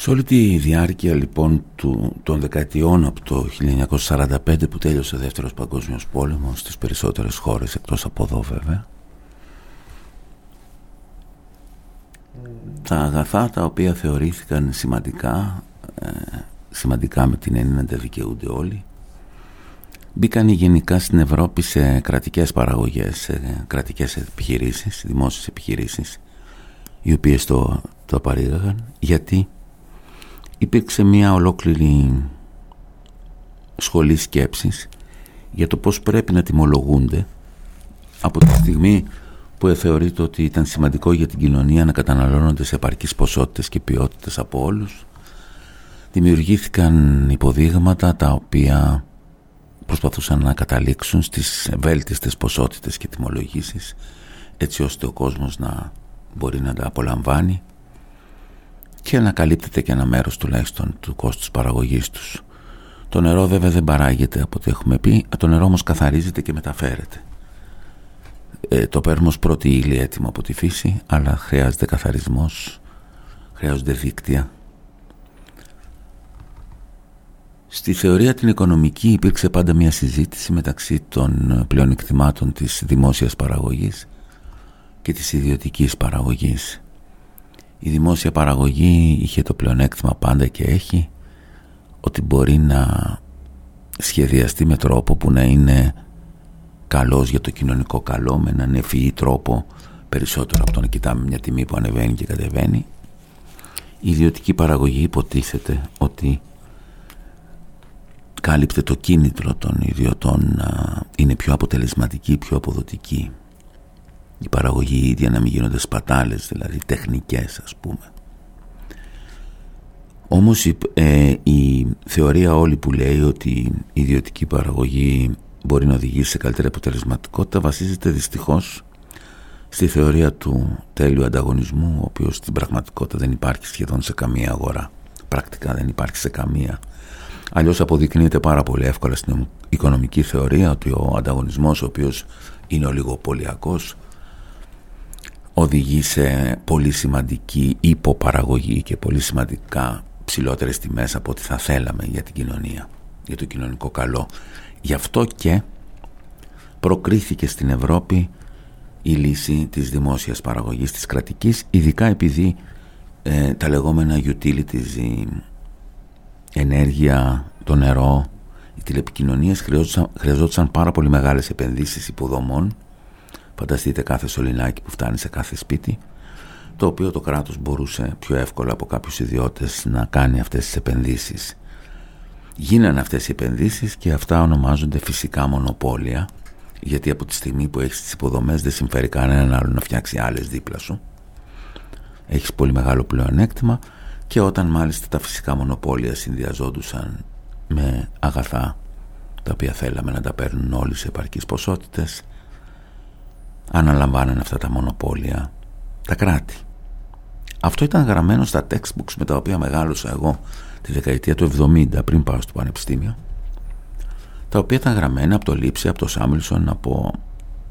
Σε όλη τη διάρκεια λοιπόν του, των δεκαετιών από το 1945 που τέλειωσε ο δεύτερος παγκόσμιος πόλεμος στις περισσότερες χώρες εκτός από εδώ βέβαια τα αγαθά τα οποία θεωρήθηκαν σημαντικά ε, σημαντικά με την έννοια να τα δικαιούνται όλοι μπήκαν γενικά στην Ευρώπη σε κρατικές παραγωγές σε κρατικές επιχειρήσεις, δημόσιες επιχειρήσεις οι οποίες το, το παρήγαγαν. Γιατί; Υπήρξε μια ολόκληρη σχολή σκέψης για το πώς πρέπει να τιμολογούνται από τη στιγμή που θεωρείται ότι ήταν σημαντικό για την κοινωνία να καταναλώνονται σε επαρκείς ποσότητες και ποιότητες από όλους. Δημιουργήθηκαν υποδείγματα τα οποία προσπαθούσαν να καταλήξουν στις βέλτιστες ποσότητες και τιμολογήσεις έτσι ώστε ο κόσμος να μπορεί να τα απολαμβάνει και να καλύπτεται και ένα μέρος τουλάχιστον του κόστους παραγωγής τους. Το νερό βέβαια δεν παράγεται από ό,τι έχουμε πει, το νερό όμως καθαρίζεται και μεταφέρεται. Ε, το παίρνουμε ως πρώτη ύλη έτοιμο από τη φύση, αλλά χρειάζεται καθαρισμός, χρειάζονται δίκτυα. Στη θεωρία την οικονομική υπήρξε πάντα μια συζήτηση μεταξύ των πλεονεκτημάτων της δημόσιας παραγωγής και της ιδιωτικής παραγωγής. Η δημόσια παραγωγή είχε το πλεονέκτημα πάντα και έχει ότι μπορεί να σχεδιαστεί με τρόπο που να είναι καλός για το κοινωνικό καλό με έναν ευφυή τρόπο περισσότερο από το να κοιτάμε μια τιμή που ανεβαίνει και κατεβαίνει. Η ιδιωτική παραγωγή υποτίθεται ότι κάλυπτε το κίνητρο των ιδιωτών να είναι πιο αποτελεσματική, πιο αποδοτική η παραγωγή ίδια να μην γίνονται σπατάλες δηλαδή τεχνικές ας πούμε. Όμως η, ε, η θεωρία όλη που λέει ότι η ιδιωτική παραγωγή μπορεί να οδηγήσει σε καλύτερη αποτελεσματικότητα βασίζεται δυστυχώς στη θεωρία του τέλειου ανταγωνισμού ο οποίος στην πραγματικότητα δεν υπάρχει σχεδόν σε καμία αγορά. Πρακτικά δεν υπάρχει σε καμία. Αλλιώς αποδεικνύεται πάρα πολύ εύκολα στην οικονομική θεωρία ότι ο ανταγωνισμός ο οποίος είναι ολιγοπολιακός οδηγεί σε πολύ σημαντική υποπαραγωγή και πολύ σημαντικά ψηλότερες τιμές από ό,τι θα θέλαμε για την κοινωνία, για το κοινωνικό καλό. Γι' αυτό και προκρίθηκε στην Ευρώπη η λύση της δημόσιας παραγωγής, της κρατικής, ειδικά επειδή ε, τα λεγόμενα utilities, η ενέργεια, το νερό, οι τηλεπικοινωνίες χρειαζόταν, χρειαζόταν πάρα πολύ μεγάλες επενδύσεις υποδομών. Φανταστείτε κάθε σωληνάκι που φτάνει σε κάθε σπίτι το οποίο το κράτος μπορούσε πιο εύκολα από κάποιους ιδιώτες να κάνει αυτές τις επενδύσεις. Γίνανε αυτές οι επενδύσεις και αυτά ονομάζονται φυσικά μονοπόλια γιατί από τη στιγμή που έχεις τις υποδομές δεν συμφέρει κανέναν άλλο να φτιάξει άλλες δίπλα σου. Έχεις πολύ μεγάλο πλεονέκτημα και όταν μάλιστα τα φυσικά μονοπόλια συνδυαζόντουσαν με αγαθά τα οποία θέλαμε να τα παίρνουν όλοι σε επαρκείς ποσότητες αναλαμβάνανε αυτά τα μονοπόλια τα κράτη. Αυτό ήταν γραμμένο στα textbooks με τα οποία μεγάλωσα εγώ τη δεκαετία του 70 πριν πάω στο πανεπιστήμιο τα οποία ήταν γραμμένα από το Λίψη, από το Σάμιλσον, από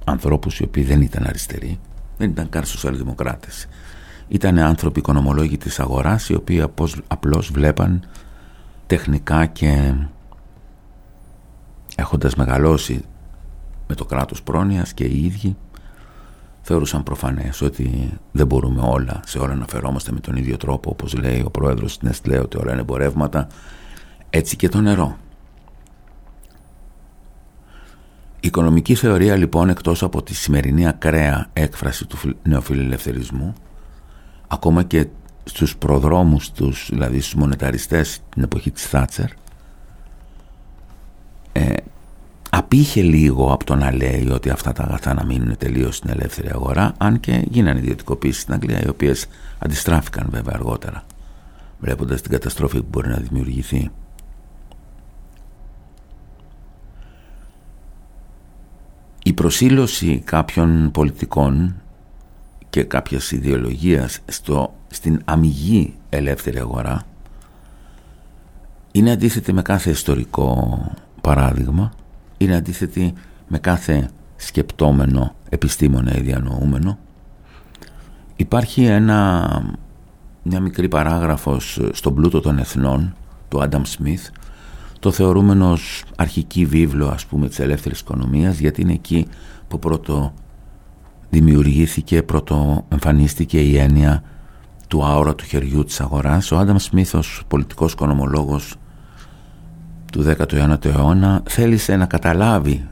ανθρώπους οι οποίοι δεν ήταν αριστεροί, δεν ήταν καν σοσιαλδημοκράτες. Ήταν άνθρωποι οικονομολόγοι της αγοράς οι οποίοι απλώς βλέπαν τεχνικά και έχοντας μεγαλώσει με το κράτος πρόνοιας και οι ίδιοι θεωρούσαν προφανές ότι δεν μπορούμε όλα σε όλα να φερόμαστε με τον ίδιο τρόπο όπως λέει ο πρόεδρος της Νεστλέ ότι όλα είναι εμπορεύματα έτσι και το νερό. Η οικονομική θεωρία λοιπόν εκτός από τη σημερινή ακραία έκφραση του νεοφιλελευθερισμού ακόμα και στους προδρόμους τους δηλαδή στους μονεταριστές την εποχή της Θάτσερ ε, απήχε λίγο από το να λέει ότι αυτά τα αγαθά να μείνουν τελείως στην ελεύθερη αγορά, αν και γίνανε ιδιωτικοποίησεις στην Αγγλία, οι οποίες αντιστράφηκαν βέβαια αργότερα, βλέποντας την καταστροφή που μπορεί να δημιουργηθεί. Η προσήλωση κάποιων πολιτικών και κάποιας ιδεολογίας στο, στην αμυγή ελεύθερη αγορά είναι αντίθετη με κάθε ιστορικό παράδειγμα είναι αντίθετη με κάθε σκεπτόμενο επιστήμονα ή διανοούμενο. Υπάρχει ένα, μια μικρή παράγραφος στον πλούτο των εθνών του Άνταμ Σμιθ το θεωρούμενο ως αρχική βίβλο ας πούμε της ελεύθερης οικονομίας γιατί είναι εκεί που πρώτο δημιουργήθηκε, πρώτο εμφανίστηκε η έννοια του άωρα του χεριού της αγοράς. Ο Άνταμ Σμιθ ως πολιτικός οικονομολόγος του 19ου αιώνα θέλησε να καταλάβει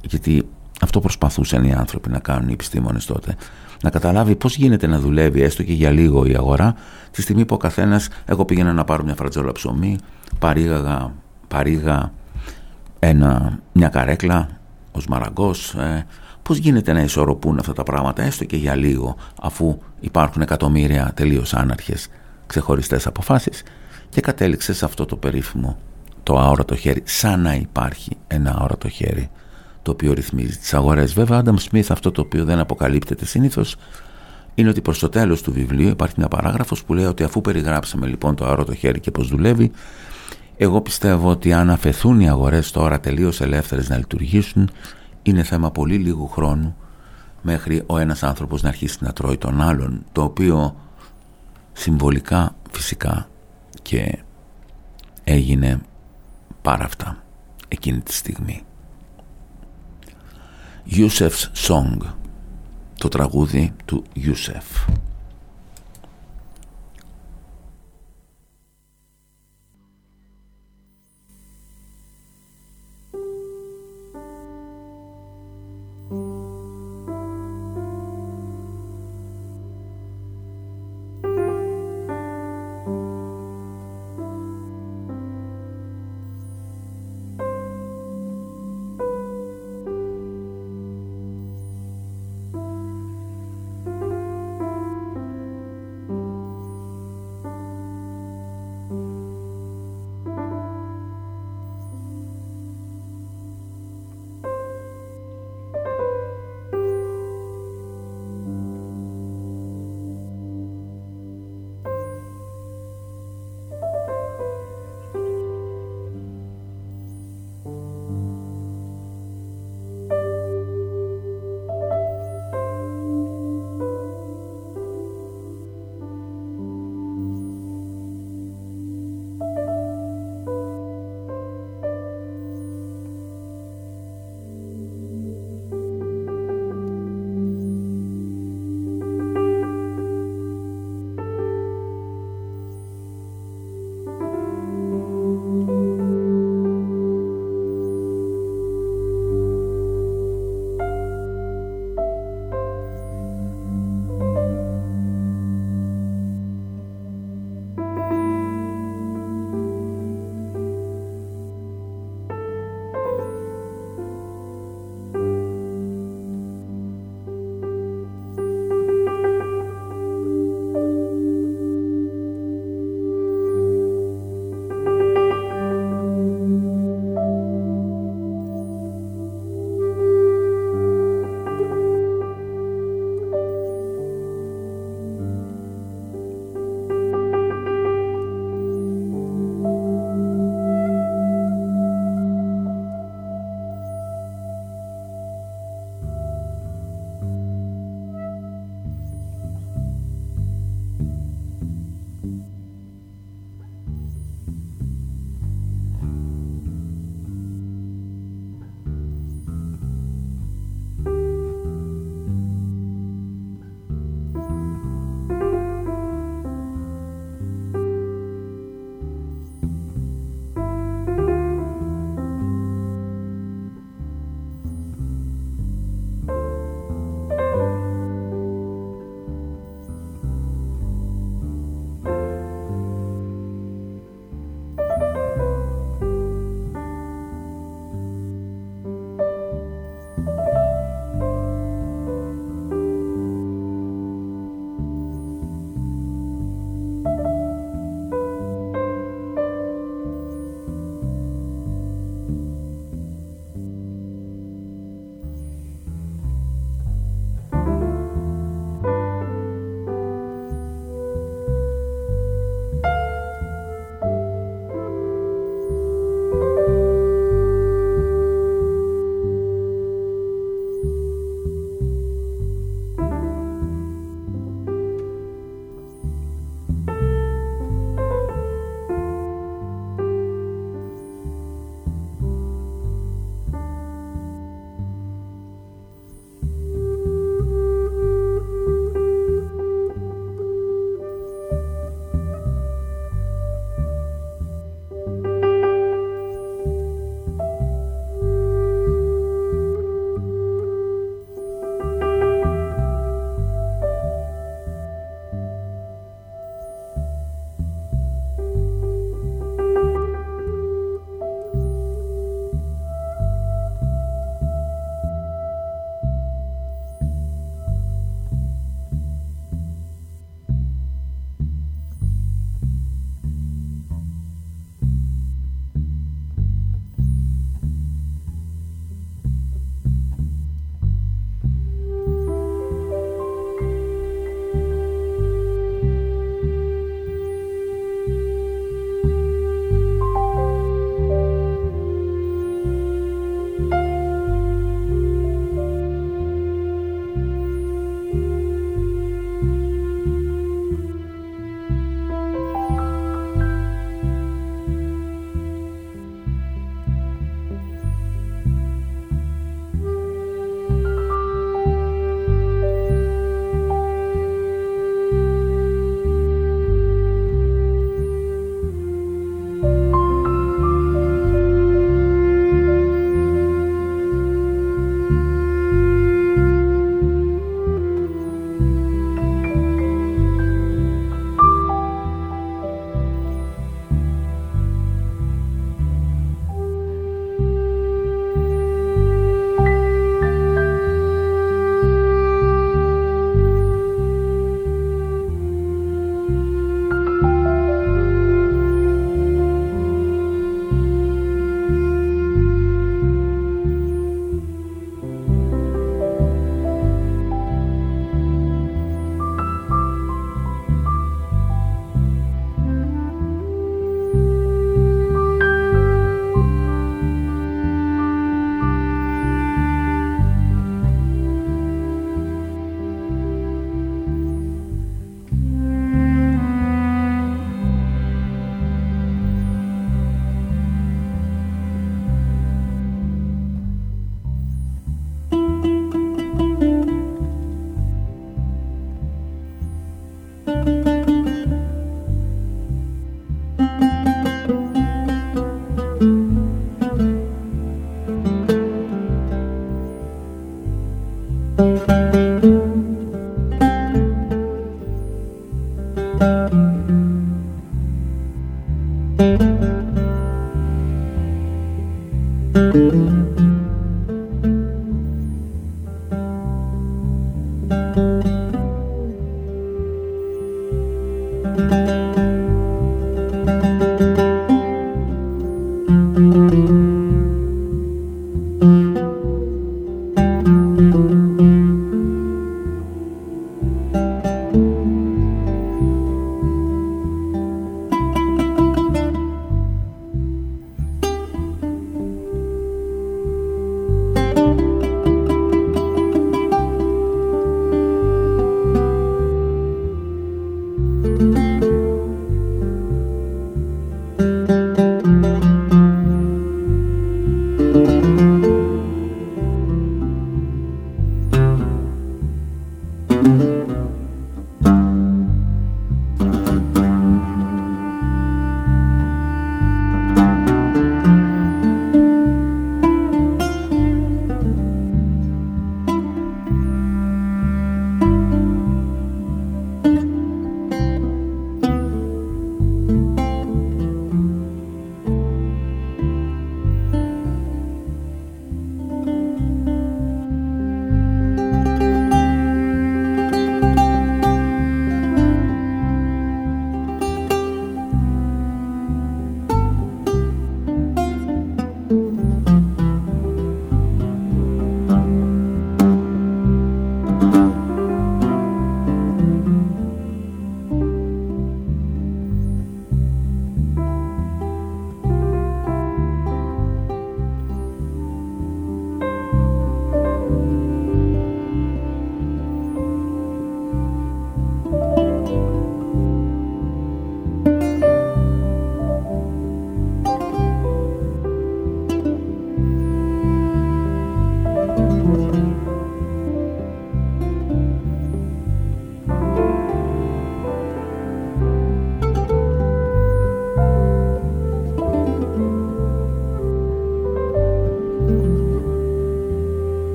γιατί αυτό προσπαθούσαν οι άνθρωποι να κάνουν οι επιστήμονες τότε να καταλάβει πώς γίνεται να δουλεύει έστω και για λίγο η αγορά τη στιγμή που ο καθένας εγώ πήγαινα να πάρω μια φρατζόλα ψωμί παρήγαγα, παρήγα ένα, μια καρέκλα ως μαραγκός ε, πώς γίνεται να ισορροπούν αυτά τα πράγματα έστω και για λίγο αφού υπάρχουν εκατομμύρια τελείως άναρχες ξεχωριστές αποφάσεις και κατέληξε σε αυτό το περίφημο το αόρατο χέρι, σαν να υπάρχει ένα αόρατο χέρι το οποίο ρυθμίζει τις αγορές. Βέβαια, ο Άνταμ Σμιθ αυτό το οποίο δεν αποκαλύπτεται συνήθως είναι ότι προς το τέλος του βιβλίου υπάρχει μια παράγραφος που λέει ότι αφού περιγράψαμε λοιπόν το αόρατο χέρι και πώς δουλεύει εγώ πιστεύω ότι αν αφαιθούν οι αγορές τώρα τελείως ελεύθερες να λειτουργήσουν είναι θέμα πολύ λίγου χρόνου μέχρι ο ένας άνθρωπος να αρχίσει να τρώει τον άλλον το οποίο συμβολικά φυσικά και έγινε πάρα αυτά εκείνη τη στιγμή. Yusef's Song το τραγούδι του Yusef.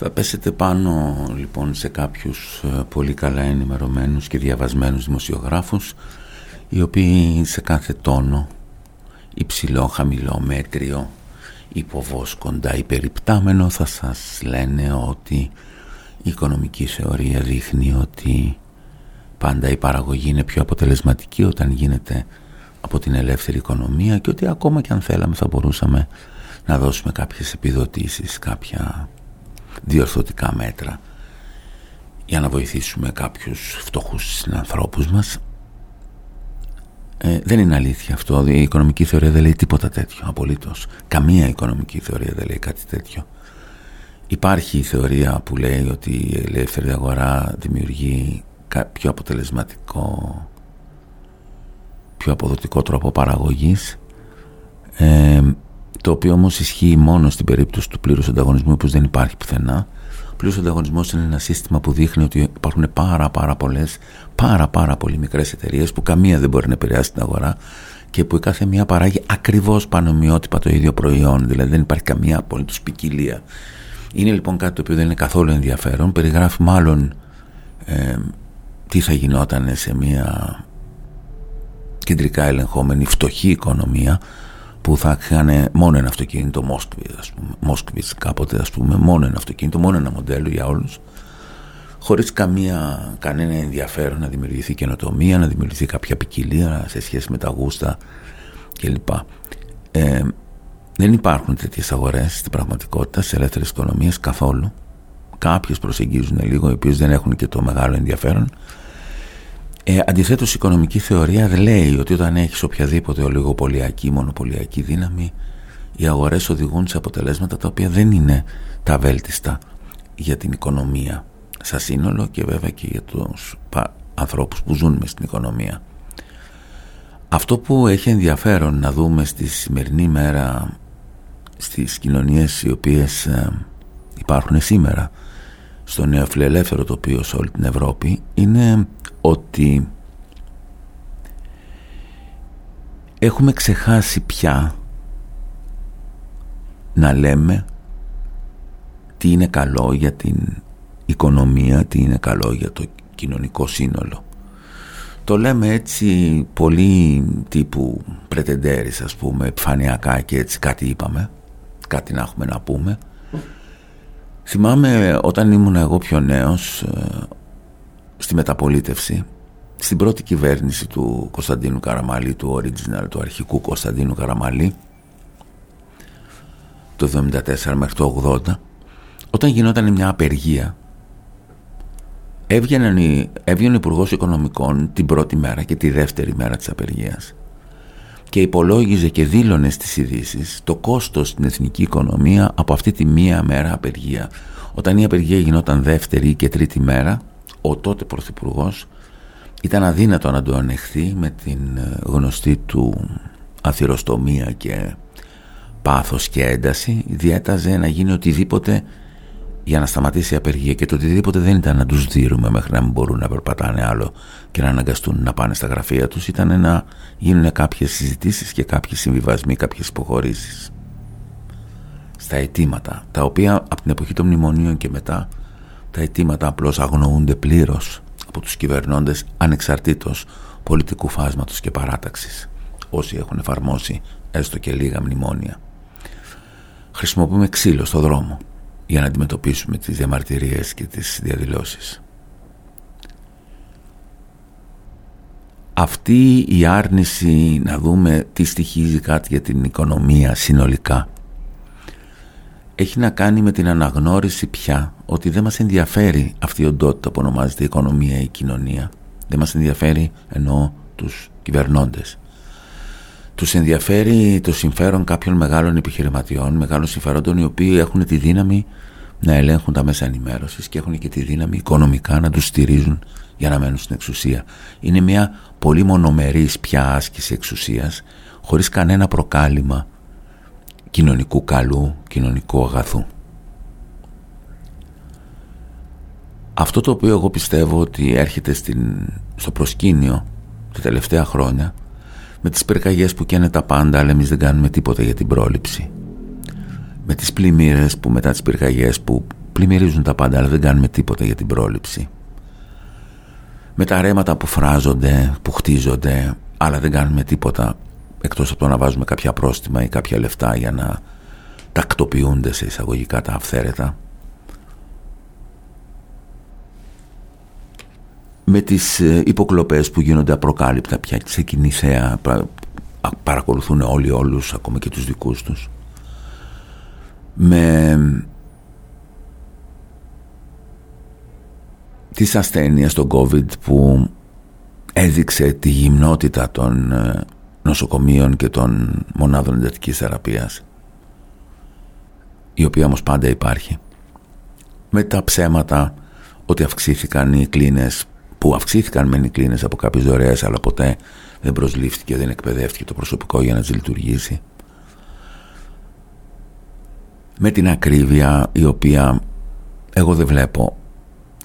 Θα πέσετε πάνω λοιπόν σε κάποιους ε, πολύ καλά ενημερωμένους και διαβασμένους δημοσιογράφους οι οποίοι σε κάθε τόνο υψηλό, χαμηλό, μέτριο, υποβόσκοντα, υπεριπτάμενο θα σας λένε ότι η οικονομική θεωρία δείχνει ότι πάντα η παραγωγή είναι πιο αποτελεσματική όταν γίνεται από την ελεύθερη οικονομία και ότι ακόμα και αν θέλαμε θα μπορούσαμε να δώσουμε κάποιες επιδοτήσεις, κάποια διορθωτικά μέτρα για να βοηθήσουμε κάποιους φτωχούς συνανθρώπους μας. Ε, δεν είναι αλήθεια αυτό. Η οικονομική θεωρία δεν λέει τίποτα τέτοιο απολύτως. Καμία οικονομική θεωρία δεν λέει κάτι τέτοιο. Υπάρχει η θεωρία που λέει ότι η ελεύθερη αγορά δημιουργεί πιο αποτελεσματικό πιο αποδοτικό τρόπο παραγωγής. Ε, το οποίο όμως ισχύει μόνο στην περίπτωση του πλήρους ανταγωνισμού όπως δεν υπάρχει πουθενά. Ο πλήρους ανταγωνισμός είναι ένα σύστημα που δείχνει ότι υπάρχουν πάρα πάρα πολλές πάρα πάρα πολύ μικρές εταιρείες που καμία δεν μπορεί να επηρεάσει την αγορά και που η κάθε μία παράγει ακριβώς πανομοιότυπα το ίδιο προϊόν. Δηλαδή δεν υπάρχει καμία απολύτως ποικιλία. Είναι λοιπόν κάτι το οποίο δεν είναι καθόλου ενδιαφέρον. Περιγράφει μάλλον ε, τι θα γινόταν σε μια κεντρικά ελεγχόμενη φτωχή οικονομία που θα είχαν μόνο ένα αυτοκίνητο Μόσκβιτς κάποτε ας πούμε μόνο ένα αυτοκίνητο, μόνο ένα μοντέλο για όλους χωρίς καμία, κανένα ενδιαφέρον να δημιουργηθεί καινοτομία, να δημιουργηθεί κάποια ποικιλία σε σχέση με τα γούστα κλπ. Ε, δεν υπάρχουν τέτοιες αγορές στην πραγματικότητα, σε ελεύθερες οικονομίες καθόλου. Κάποιε προσεγγίζουν λίγο, οι οποίε δεν έχουν και το μεγάλο ενδιαφέρον. Ε, Αντιθέτως, η οικονομική θεωρία λέει ότι όταν έχεις οποιαδήποτε ολιγοπολιακή, μονοπωλιακή δύναμη, οι αγορές οδηγούν σε αποτελέσματα τα οποία δεν είναι τα βέλτιστα για την οικονομία σαν σύνολο και βέβαια και για τους ανθρώπους που ζουν μες στην οικονομία. Αυτό που έχει ενδιαφέρον να δούμε στη σημερινή μέρα στις κοινωνίες οι οποίες ε, υπάρχουν σήμερα στο νεοφιλελεύθερο τοπίο σε όλη την Ευρώπη είναι ότι έχουμε ξεχάσει πια να λέμε τι είναι καλό για την οικονομία, τι είναι καλό για το κοινωνικό σύνολο. Το λέμε έτσι πολύ τύπου πρετεντέρης ας πούμε, επιφανειακά και έτσι κάτι είπαμε, κάτι να έχουμε να πούμε. Θυμάμαι όταν ήμουν εγώ πιο νέος ε, στη μεταπολίτευση, στην πρώτη κυβέρνηση του Κωνσταντίνου Καραμαλή, του original, του αρχικού Κωνσταντίνου Καραμαλή, το 1974 μέχρι το 80, όταν γινόταν μια απεργία Έβγαινε, έβγαινε ο Υπουργός Οικονομικών την πρώτη μέρα και τη δεύτερη μέρα της απεργίας και υπολόγιζε και δήλωνε στις ειδήσεις το κόστος στην εθνική οικονομία από αυτή τη μία μέρα απεργία. Όταν η απεργία γινόταν δεύτερη και τρίτη μέρα, ο τότε Πρωθυπουργός ήταν αδύνατο να το ανεχθεί με την ε, γνωστή του αθυροστομία και πάθος και ένταση. Διέταζε να γίνει οτιδήποτε για να σταματήσει η απεργία και το οτιδήποτε δεν ήταν να τους δίνουμε μέχρι να μην μπορούν να περπατάνε άλλο και να αναγκαστούν να πάνε στα γραφεία τους. Ήταν να γίνουν κάποιες συζητήσεις και κάποιοι συμβιβασμοί, κάποιες υποχωρήσεις. Στα αιτήματα τα οποία από την εποχή των μνημονίων και μετά τα αιτήματα απλώς αγνοούνται πλήρως από τους κυβερνώντες ανεξαρτήτως πολιτικού φάσματος και παράταξης όσοι έχουν εφαρμόσει έστω και λίγα μνημόνια χρησιμοποιούμε ξύλο στο δρόμο για να αντιμετωπίσουμε τις διαμαρτυρίες και τις διαδηλώσεις. Αυτή η άρνηση να δούμε τι στοιχίζει κάτι για την οικονομία συνολικά έχει να κάνει με την αναγνώριση πια ότι δεν μας ενδιαφέρει αυτή η οντότητα που ονομάζεται οικονομία ή κοινωνία. Δεν μας ενδιαφέρει ενώ τους κυβερνώντες. Τους ενδιαφέρει το συμφέρον κάποιων μεγάλων επιχειρηματιών, μεγάλων συμφερόντων οι οποίοι έχουν τη δύναμη να ελέγχουν τα μέσα ενημέρωσης και έχουν και τη δύναμη οικονομικά να τους στηρίζουν για να μένουν στην εξουσία. Είναι μια πολύ μονομερής πια άσκηση εξουσίας χωρίς κανένα προκάλημα κοινωνικού καλού, κοινωνικού αγαθού. Αυτό το οποίο εγώ πιστεύω ότι έρχεται στην, στο προσκήνιο τα τελευταία χρόνια με τις πυρκαγιές που καίνε τα πάντα αλλά εμείς δεν κάνουμε τίποτα για την πρόληψη με τις πλημμύρες που μετά τις πυρκαγιές που πλημμυρίζουν τα πάντα αλλά δεν κάνουμε τίποτα για την πρόληψη με τα ρέματα που φράζονται, που χτίζονται αλλά δεν κάνουμε τίποτα εκτός από το να βάζουμε κάποια πρόστιμα ή κάποια λεφτά για να τακτοποιούνται σε εισαγωγικά τα αυθαίρετα με τις ε, υποκλοπές που γίνονται απροκάλυπτα πια σε κοινή θέα παρακολουθούν όλοι όλους ακόμα και τους δικούς τους με τις ασθένειες των COVID που έδειξε τη γυμνότητα των ε, νοσοκομείων και των μονάδων εντατικής θεραπείας η οποία όμως πάντα υπάρχει με τα ψέματα ότι αυξήθηκαν οι κλίνες που αυξήθηκαν μεν οι κλίνες από κάποιες δωρεές αλλά ποτέ δεν προσλήφθηκε, δεν εκπαιδεύτηκε το προσωπικό για να τις λειτουργήσει. Με την ακρίβεια η οποία εγώ δεν βλέπω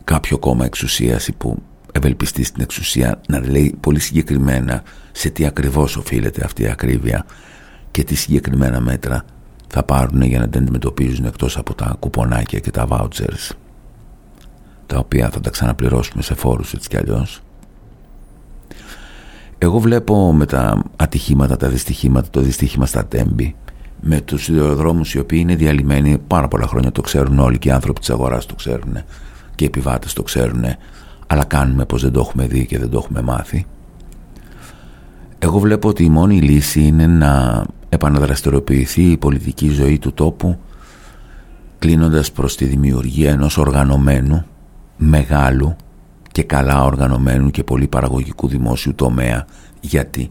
κάποιο κόμμα εξουσίας που ευελπιστεί στην εξουσία να λέει πολύ συγκεκριμένα σε τι ακριβώς οφείλεται αυτή η ακρίβεια και τι συγκεκριμένα μέτρα θα πάρουν για να την αντιμετωπίζουν εκτός από τα κουπονάκια και τα vouchers τα οποία θα τα ξαναπληρώσουμε σε φόρους έτσι κι αλλιώς. Εγώ βλέπω με τα ατυχήματα, τα δυστυχήματα, το δυστύχημα στα τέμπη με τους ιδεοδρόμους οι οποίοι είναι διαλυμένοι πάρα πολλά χρόνια το ξέρουν όλοι και οι άνθρωποι της αγοράς το ξέρουν και οι επιβάτες το ξέρουν αλλά κάνουμε πως δεν το έχουμε δει και δεν το έχουμε μάθει. Εγώ βλέπω ότι η μόνη λύση είναι να επαναδραστηριοποιηθεί η πολιτική ζωή του τόπου κλείνοντας προς τη δημιουργία ενός οργανωμένου, μεγάλου και καλά οργανωμένου και πολύ παραγωγικού δημόσιου τομέα. Γιατί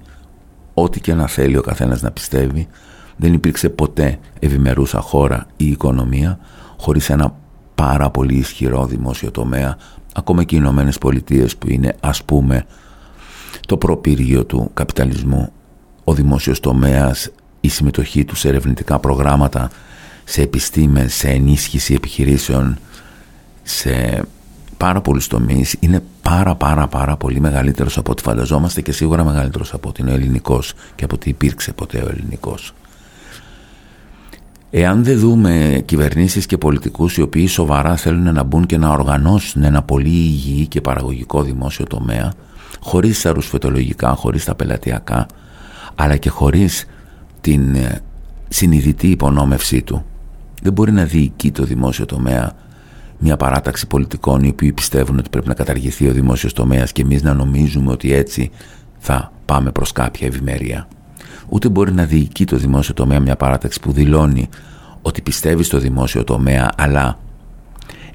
ό,τι και να θέλει ο καθένας να πιστεύει δεν υπήρξε ποτέ ευημερούσα χώρα ή οικονομία χωρίς ένα πάρα πολύ ισχυρό δημόσιο τομέα ακόμα και οι Ηνωμένες Πολιτείες που είναι ας πούμε το προπύργιο του καπιταλισμού ο δημόσιος τομέας η συμμετοχή του σε ερευνητικά προγράμματα σε επιστήμες, σε ενίσχυση επιχειρήσεων σε πάρα πολλούς τομείς είναι πάρα πάρα πάρα πολύ μεγαλύτερος από ό,τι φανταζόμαστε και σίγουρα μεγαλύτερος από ότι είναι ο ελληνικός και από ότι υπήρξε ποτέ ο ελληνικός. Εάν δεν δούμε κυβερνήσεις και πολιτικούς οι οποίοι σοβαρά θέλουν να μπουν και να οργανώσουν ένα πολύ υγιή και παραγωγικό δημόσιο τομέα χωρίς τα ρουσφετολογικά, χωρίς τα πελατειακά αλλά και χωρίς την ε, συνειδητή υπονόμευσή του δεν μπορεί να διοικεί το δημόσιο τομέα μια παράταξη πολιτικών οι οποίοι πιστεύουν ότι πρέπει να καταργηθεί ο δημόσιος τομέας και εμείς να νομίζουμε ότι έτσι θα πάμε προς κάποια ευημερία ούτε μπορεί να διοικεί το δημόσιο τομέα μια παράταξη που δηλώνει ότι πιστεύει στο δημόσιο τομέα αλλά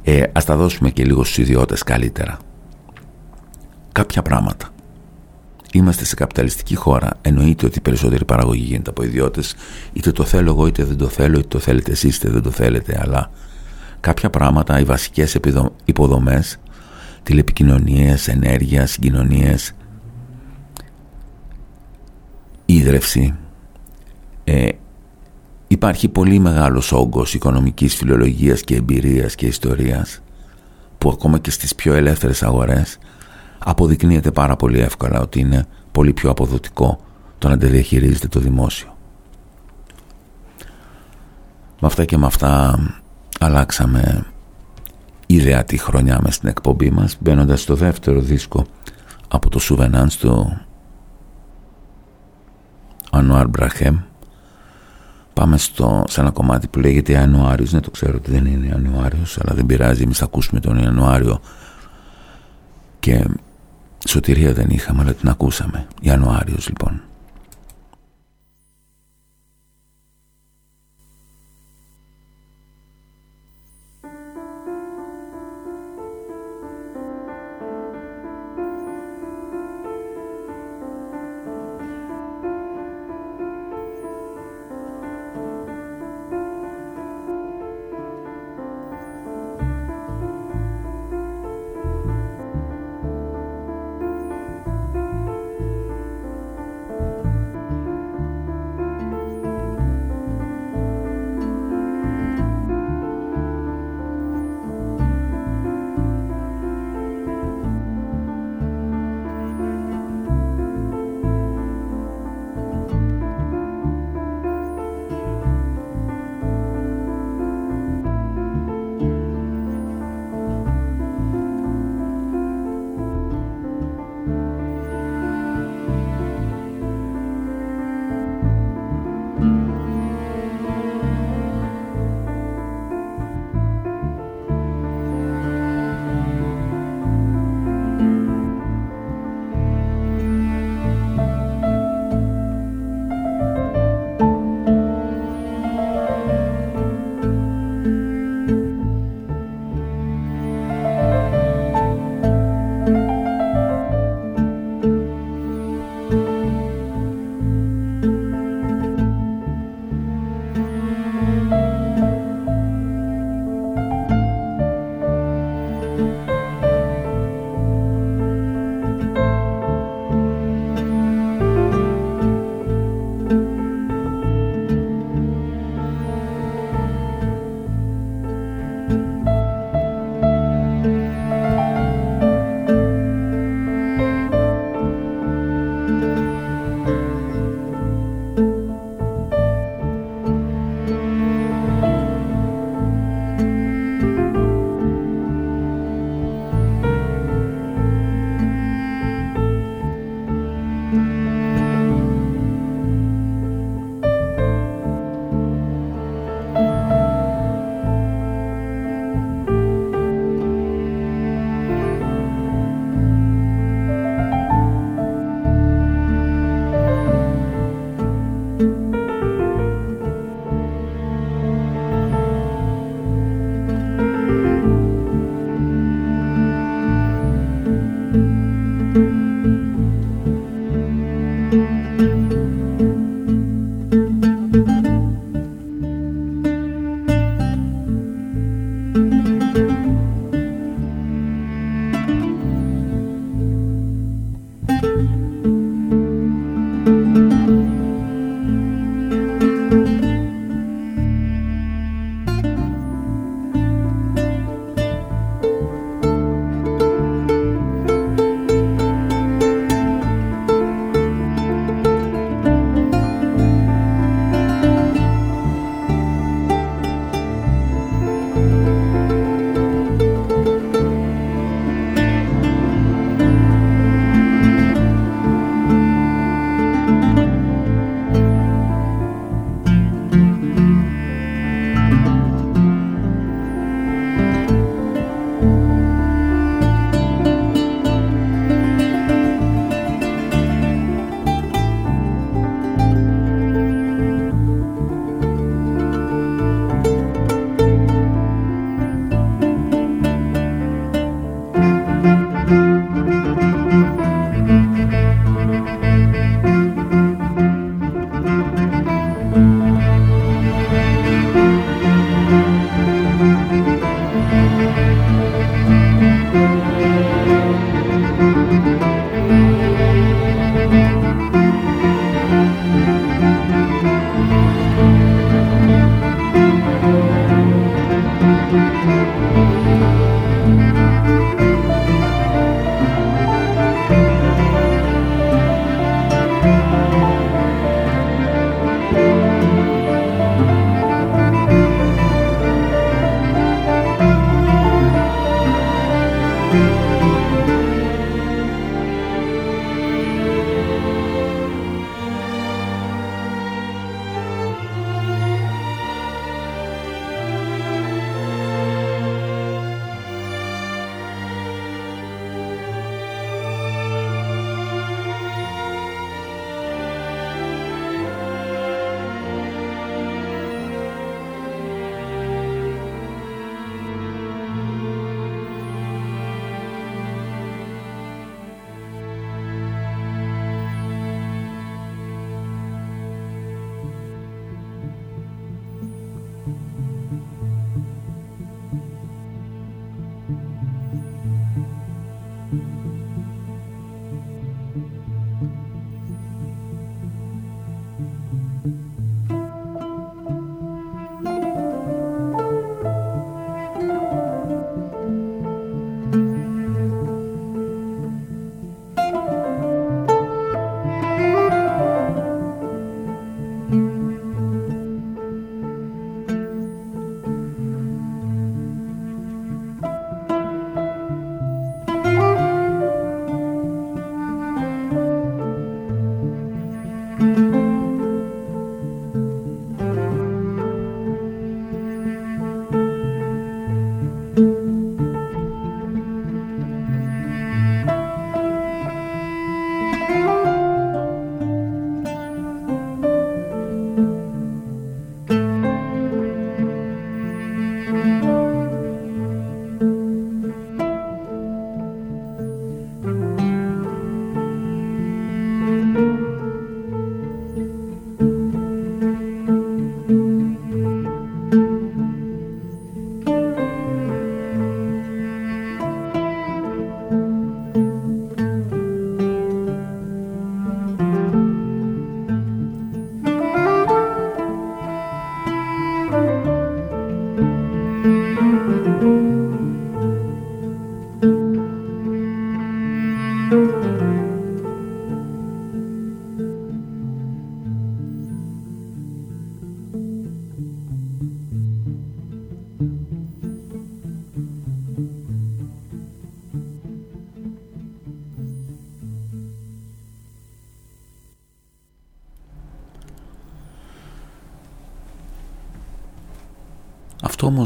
ε, ας τα δώσουμε και λίγο στους ιδιώτες καλύτερα κάποια πράγματα Είμαστε σε καπιταλιστική χώρα. Εννοείται ότι η περισσότερη παραγωγή γίνεται από ιδιώτες. Είτε το θέλω εγώ, είτε δεν το θέλω, είτε το θέλετε εσείς, είτε δεν το θέλετε. Αλλά κάποια πράγματα, οι βασικές υποδομές, τηλεπικοινωνίες, ενέργεια, συγκοινωνίες, ίδρυυση, ε, υπάρχει πολύ μεγάλος όγκος οικονομικής φιλολογίας και εμπειρίας και ιστορίας που ακόμα και στις πιο ελεύθερες αγορές αποδεικνύεται πάρα πολύ εύκολα ότι είναι πολύ πιο αποδοτικό το να διαχειρίζεται το δημόσιο. Με αυτά και με αυτά αλλάξαμε ιδεατή χρονιά μες στην εκπομπή μας μπαίνοντας στο δεύτερο δίσκο από το Σουβενάν στο Ανουάρ Μπραχέμ πάμε στο, σε ένα κομμάτι που λέγεται Ιανουάριος. Ναι το ξέρω ότι δεν είναι Ιανουάριος αλλά δεν πειράζει εμείς θα ακούσουμε τον Ιανουάριο. Και Σωτηρία δεν είχαμε αλλά την ακούσαμε. Ιανουάριος λοιπόν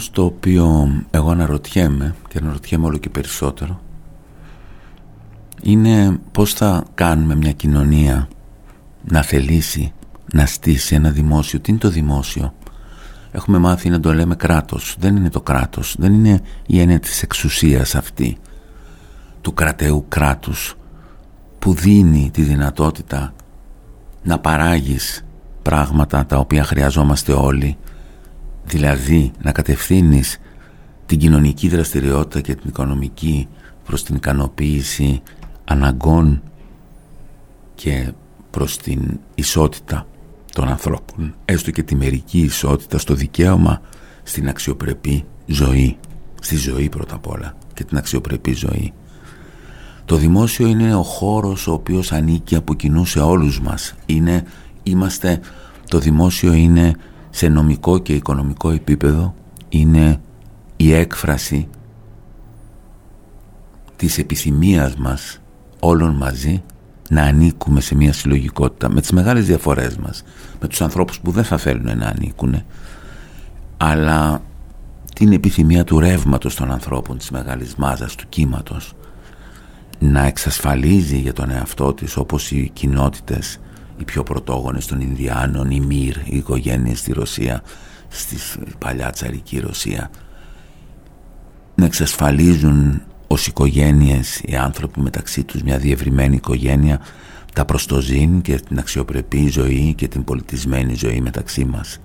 όμως το οποίο εγώ αναρωτιέμαι και αναρωτιέμαι όλο και περισσότερο είναι πώς θα κάνουμε μια κοινωνία να θελήσει να στήσει ένα δημόσιο. Τι είναι το δημόσιο; Έχουμε μάθει να το λέμε κράτος. Δεν είναι το κράτος. Δεν είναι η έννοια της εξουσίας αυτή του κρατεού κράτους που δίνει τη δυνατότητα να παράγεις πράγματα τα οποία χρειαζόμαστε όλοι δηλαδή να κατευθύνεις την κοινωνική δραστηριότητα και την οικονομική προς την ικανοποίηση αναγκών και προς την ισότητα των ανθρώπων έστω και τη μερική ισότητα στο δικαίωμα στην αξιοπρεπή ζωή στη ζωή πρώτα απ' όλα και την αξιοπρεπή ζωή. Το δημόσιο είναι ο χώρος ο οποίος ανήκει από κοινού σε όλους μας. Είναι, είμαστε, το δημόσιο είναι σε νομικό και οικονομικό επίπεδο είναι η έκφραση της επιθυμίας μας όλων μαζί να ανήκουμε σε μια συλλογικότητα. Με τις μεγάλες διαφορές μας με τους ανθρώπους που δεν θα θέλουν να ανήκουν αλλά την επιθυμία του ρεύματος των ανθρώπων της μεγάλης μάζας του κύματος να εξασφαλίζει για τον εαυτό της όπως οι κοινότητες οι πιο πρωτόγονες των Ινδιάνων, οι Μύρ, οι οικογένειες στη Ρωσία, στη παλιά τσαρική Ρωσία να εξασφαλίζουν ως οικογένειες οι άνθρωποι μεταξύ τους μια διευρυμένη οικογένεια τα προστοζήν και την αξιοπρεπή ζωή και την πολιτισμένη ζωή μεταξύ μας.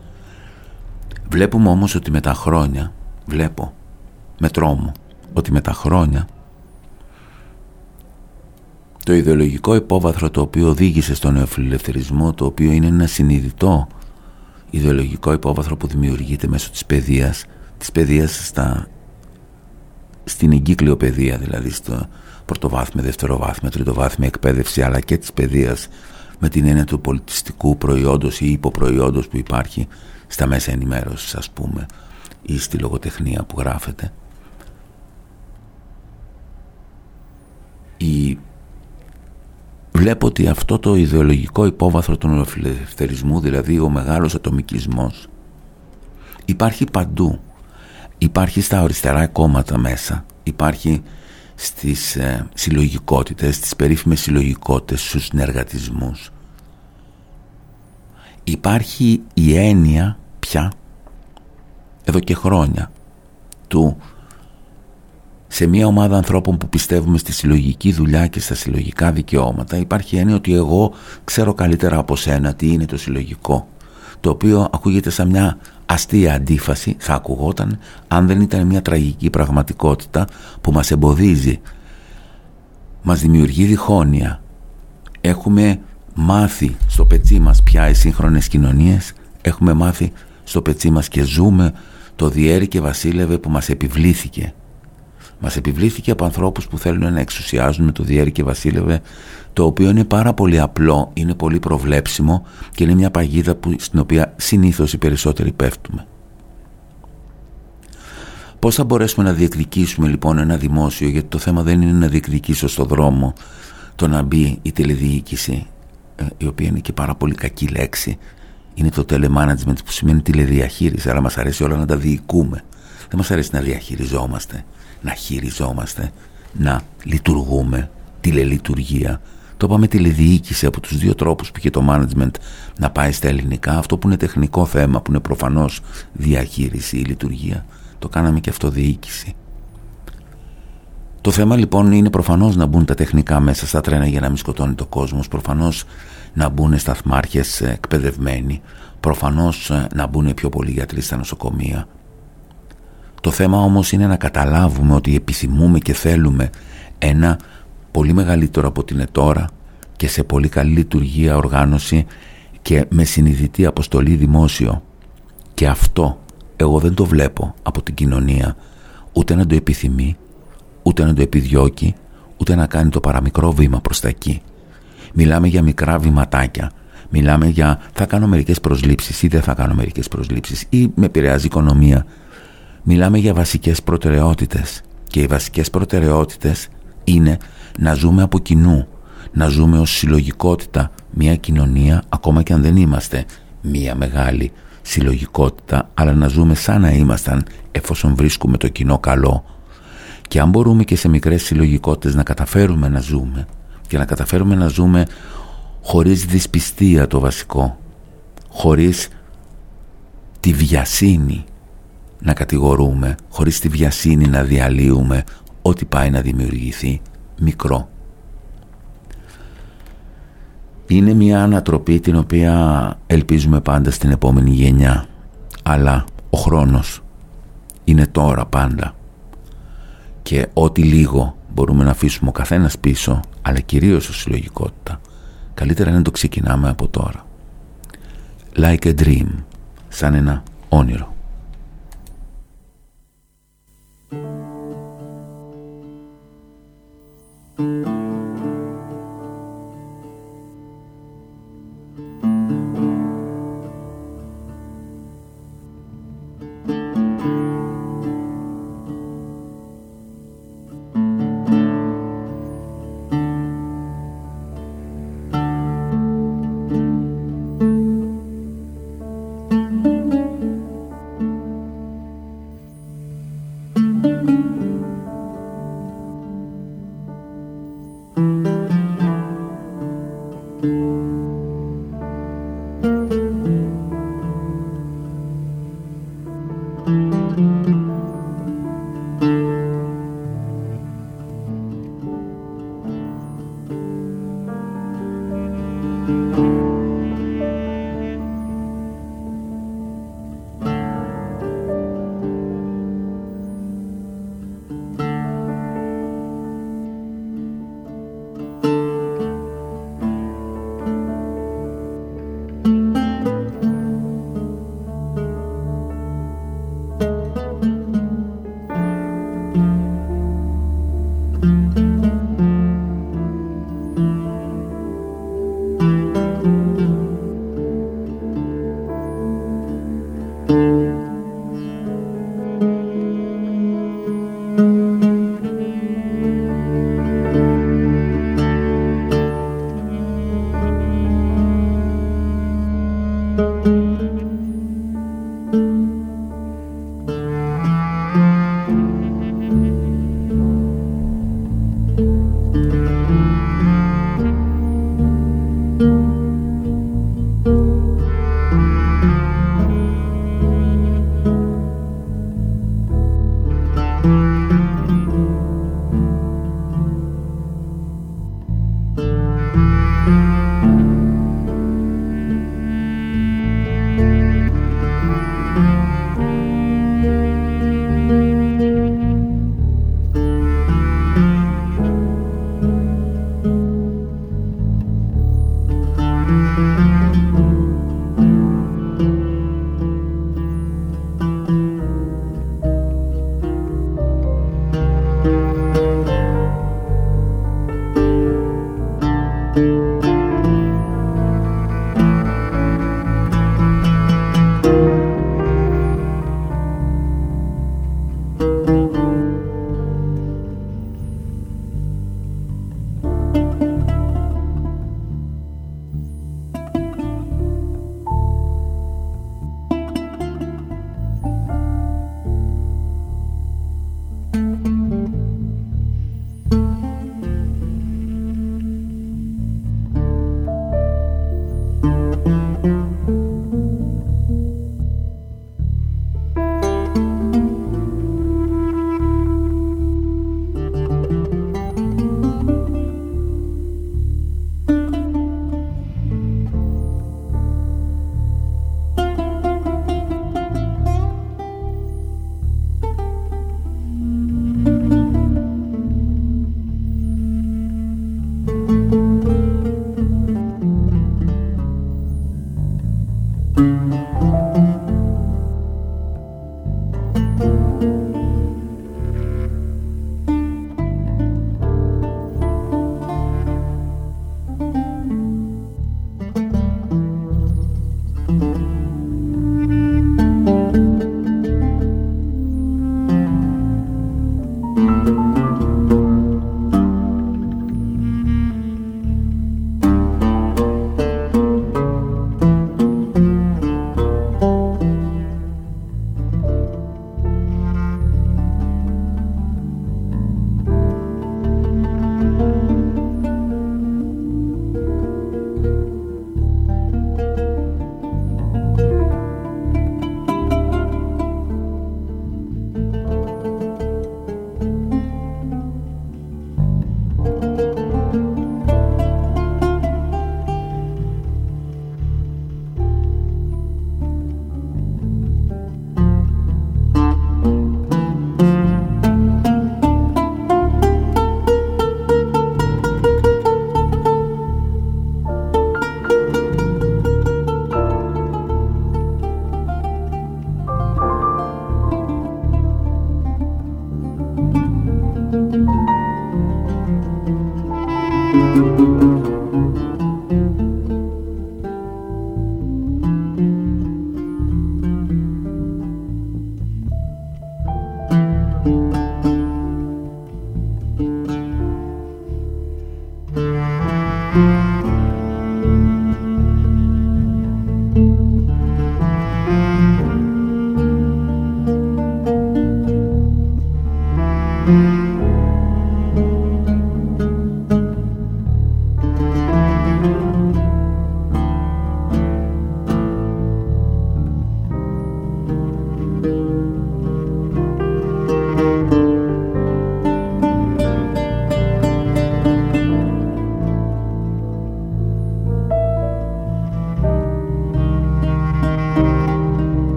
Βλέπουμε όμως ότι με τα χρόνια, βλέπω με τρόμο, ότι με τα χρόνια το ιδεολογικό υπόβαθρο το οποίο οδήγησε στον νεοφιλελευθερισμό, το οποίο είναι ένα συνειδητό ιδεολογικό υπόβαθρο που δημιουργείται μέσω της παιδείας, της παιδείας στα, στην εγκύκλιο παιδεία, δηλαδή στο πρωτοβάθμιο, δευτεροβάθμιο, τριτοβάθμιο εκπαίδευση, αλλά και της παιδείας με την έννοια του πολιτιστικού προϊόντος ή υποπροϊόντος που υπάρχει στα μέσα ενημέρωσης ας πούμε ή στη λογοτεχνία που γράφεται. Η... βλέπω ότι αυτό το ιδεολογικό υπόβαθρο του νεοφιλελευθερισμού δηλαδή ο μεγάλος ατομικισμός υπάρχει παντού. Υπάρχει στα αριστερά κόμματα μέσα. Υπάρχει στις ε, συλλογικότητες στις περίφημες συλλογικότητες στους συνεργατισμούς. Υπάρχει η έννοια πια εδώ και χρόνια του σε μια ομάδα ανθρώπων που πιστεύουμε στη συλλογική δουλειά και στα συλλογικά δικαιώματα υπάρχει έννοια ότι εγώ ξέρω καλύτερα από σένα τι είναι το συλλογικό. Το οποίο ακούγεται σαν μια αστεία αντίφαση θα ακουγόταν αν δεν ήταν μια τραγική πραγματικότητα που μας εμποδίζει μας δημιουργεί διχόνοια. Έχουμε μάθει στο πετσί μας πια οι σύγχρονες κοινωνίες έχουμε μάθει στο πετσί μας και ζούμε το διέρη και βασίλευε που μας επιβλήθηκε μας επιβλήθηκε από ανθρώπους που θέλουν να εξουσιάζουν το διέρη και βασίλευε το οποίο είναι πάρα πολύ απλό, είναι πολύ προβλέψιμο και είναι μια παγίδα που, στην οποία συνήθως οι περισσότεροι πέφτουμε. Πώς θα μπορέσουμε να διεκδικήσουμε λοιπόν ένα δημόσιο, γιατί το θέμα δεν είναι να διεκδικήσω στο δρόμο το να μπει η τηλεδιοίκηση, ε, η οποία είναι και πάρα πολύ κακή λέξη, είναι το telemanagement που σημαίνει τηλεδιαχείριση, αλλά μας αρέσει όλα να τα διοικούμε. Δεν μας αρέσει να διαχειριζόμαστε, να χειριζόμαστε, να λειτουργούμε, τηλελειτουργία. Το είπαμε τηλεδιοίκηση από τους δύο τρόπους που είχε το management να πάει στα ελληνικά. Αυτό που είναι τεχνικό θέμα, που είναι προφανώς διαχείριση ή λειτουργία, το κάναμε και αυτοδιοίκηση. Το θέμα λοιπόν είναι προφανώς να μπουν τα τεχνικά μέσα στα τρένα για να μην σκοτώνει το κόσμος. Προφανώς να μπουν σταθμάρχες εκπαιδευμένοι. Προφανώς ε, να μπουν πιο πολλοί γιατροί στα νοσοκομεία. Το θέμα όμως είναι να καταλάβουμε ότι επιθυμούμε και θέλουμε ένα πολύ μεγαλύτερο από την τώρα και σε πολύ καλή λειτουργία οργάνωση και με συνειδητή αποστολή δημόσιο. Και αυτό εγώ δεν το βλέπω από την κοινωνία ούτε να το επιθυμεί, ούτε να το επιδιώκει, ούτε να κάνει το παραμικρό βήμα προς τα εκεί. Μιλάμε για μικρά βηματάκια. Μιλάμε για θα κάνω μερικές προσλήψεις ή δεν θα κάνω μερικές προσλήψεις ή με επηρεάζει η οικονομία. Μιλάμε για βασικές προτεραιότητες και οι βασικές προτεραιότητες είναι να ζούμε από κοινού, να ζούμε ως συλλογικότητα μια κοινωνία ακόμα και αν δεν είμαστε μια μεγάλη συλλογικότητα αλλά να ζούμε σαν να ήμασταν εφόσον βρίσκουμε το κοινό καλό. Και αν μπορούμε και σε μικρές συλλογικότητες να καταφέρουμε να ζούμε και να καταφέρουμε να ζούμε χωρίς δυσπιστία το βασικό χωρίς τη βιασύνη να κατηγορούμε χωρίς τη βιασύνη να διαλύουμε ό,τι πάει να δημιουργηθεί μικρό. Είναι μια ανατροπή την οποία ελπίζουμε πάντα στην επόμενη γενιά. Αλλά ο χρόνος είναι τώρα πάντα. Και ό,τι λίγο μπορούμε να αφήσουμε ο καθένας πίσω αλλά κυρίως ως συλλογικότητα καλύτερα να το ξεκινάμε από τώρα. Like a dream σαν ένα όνειρο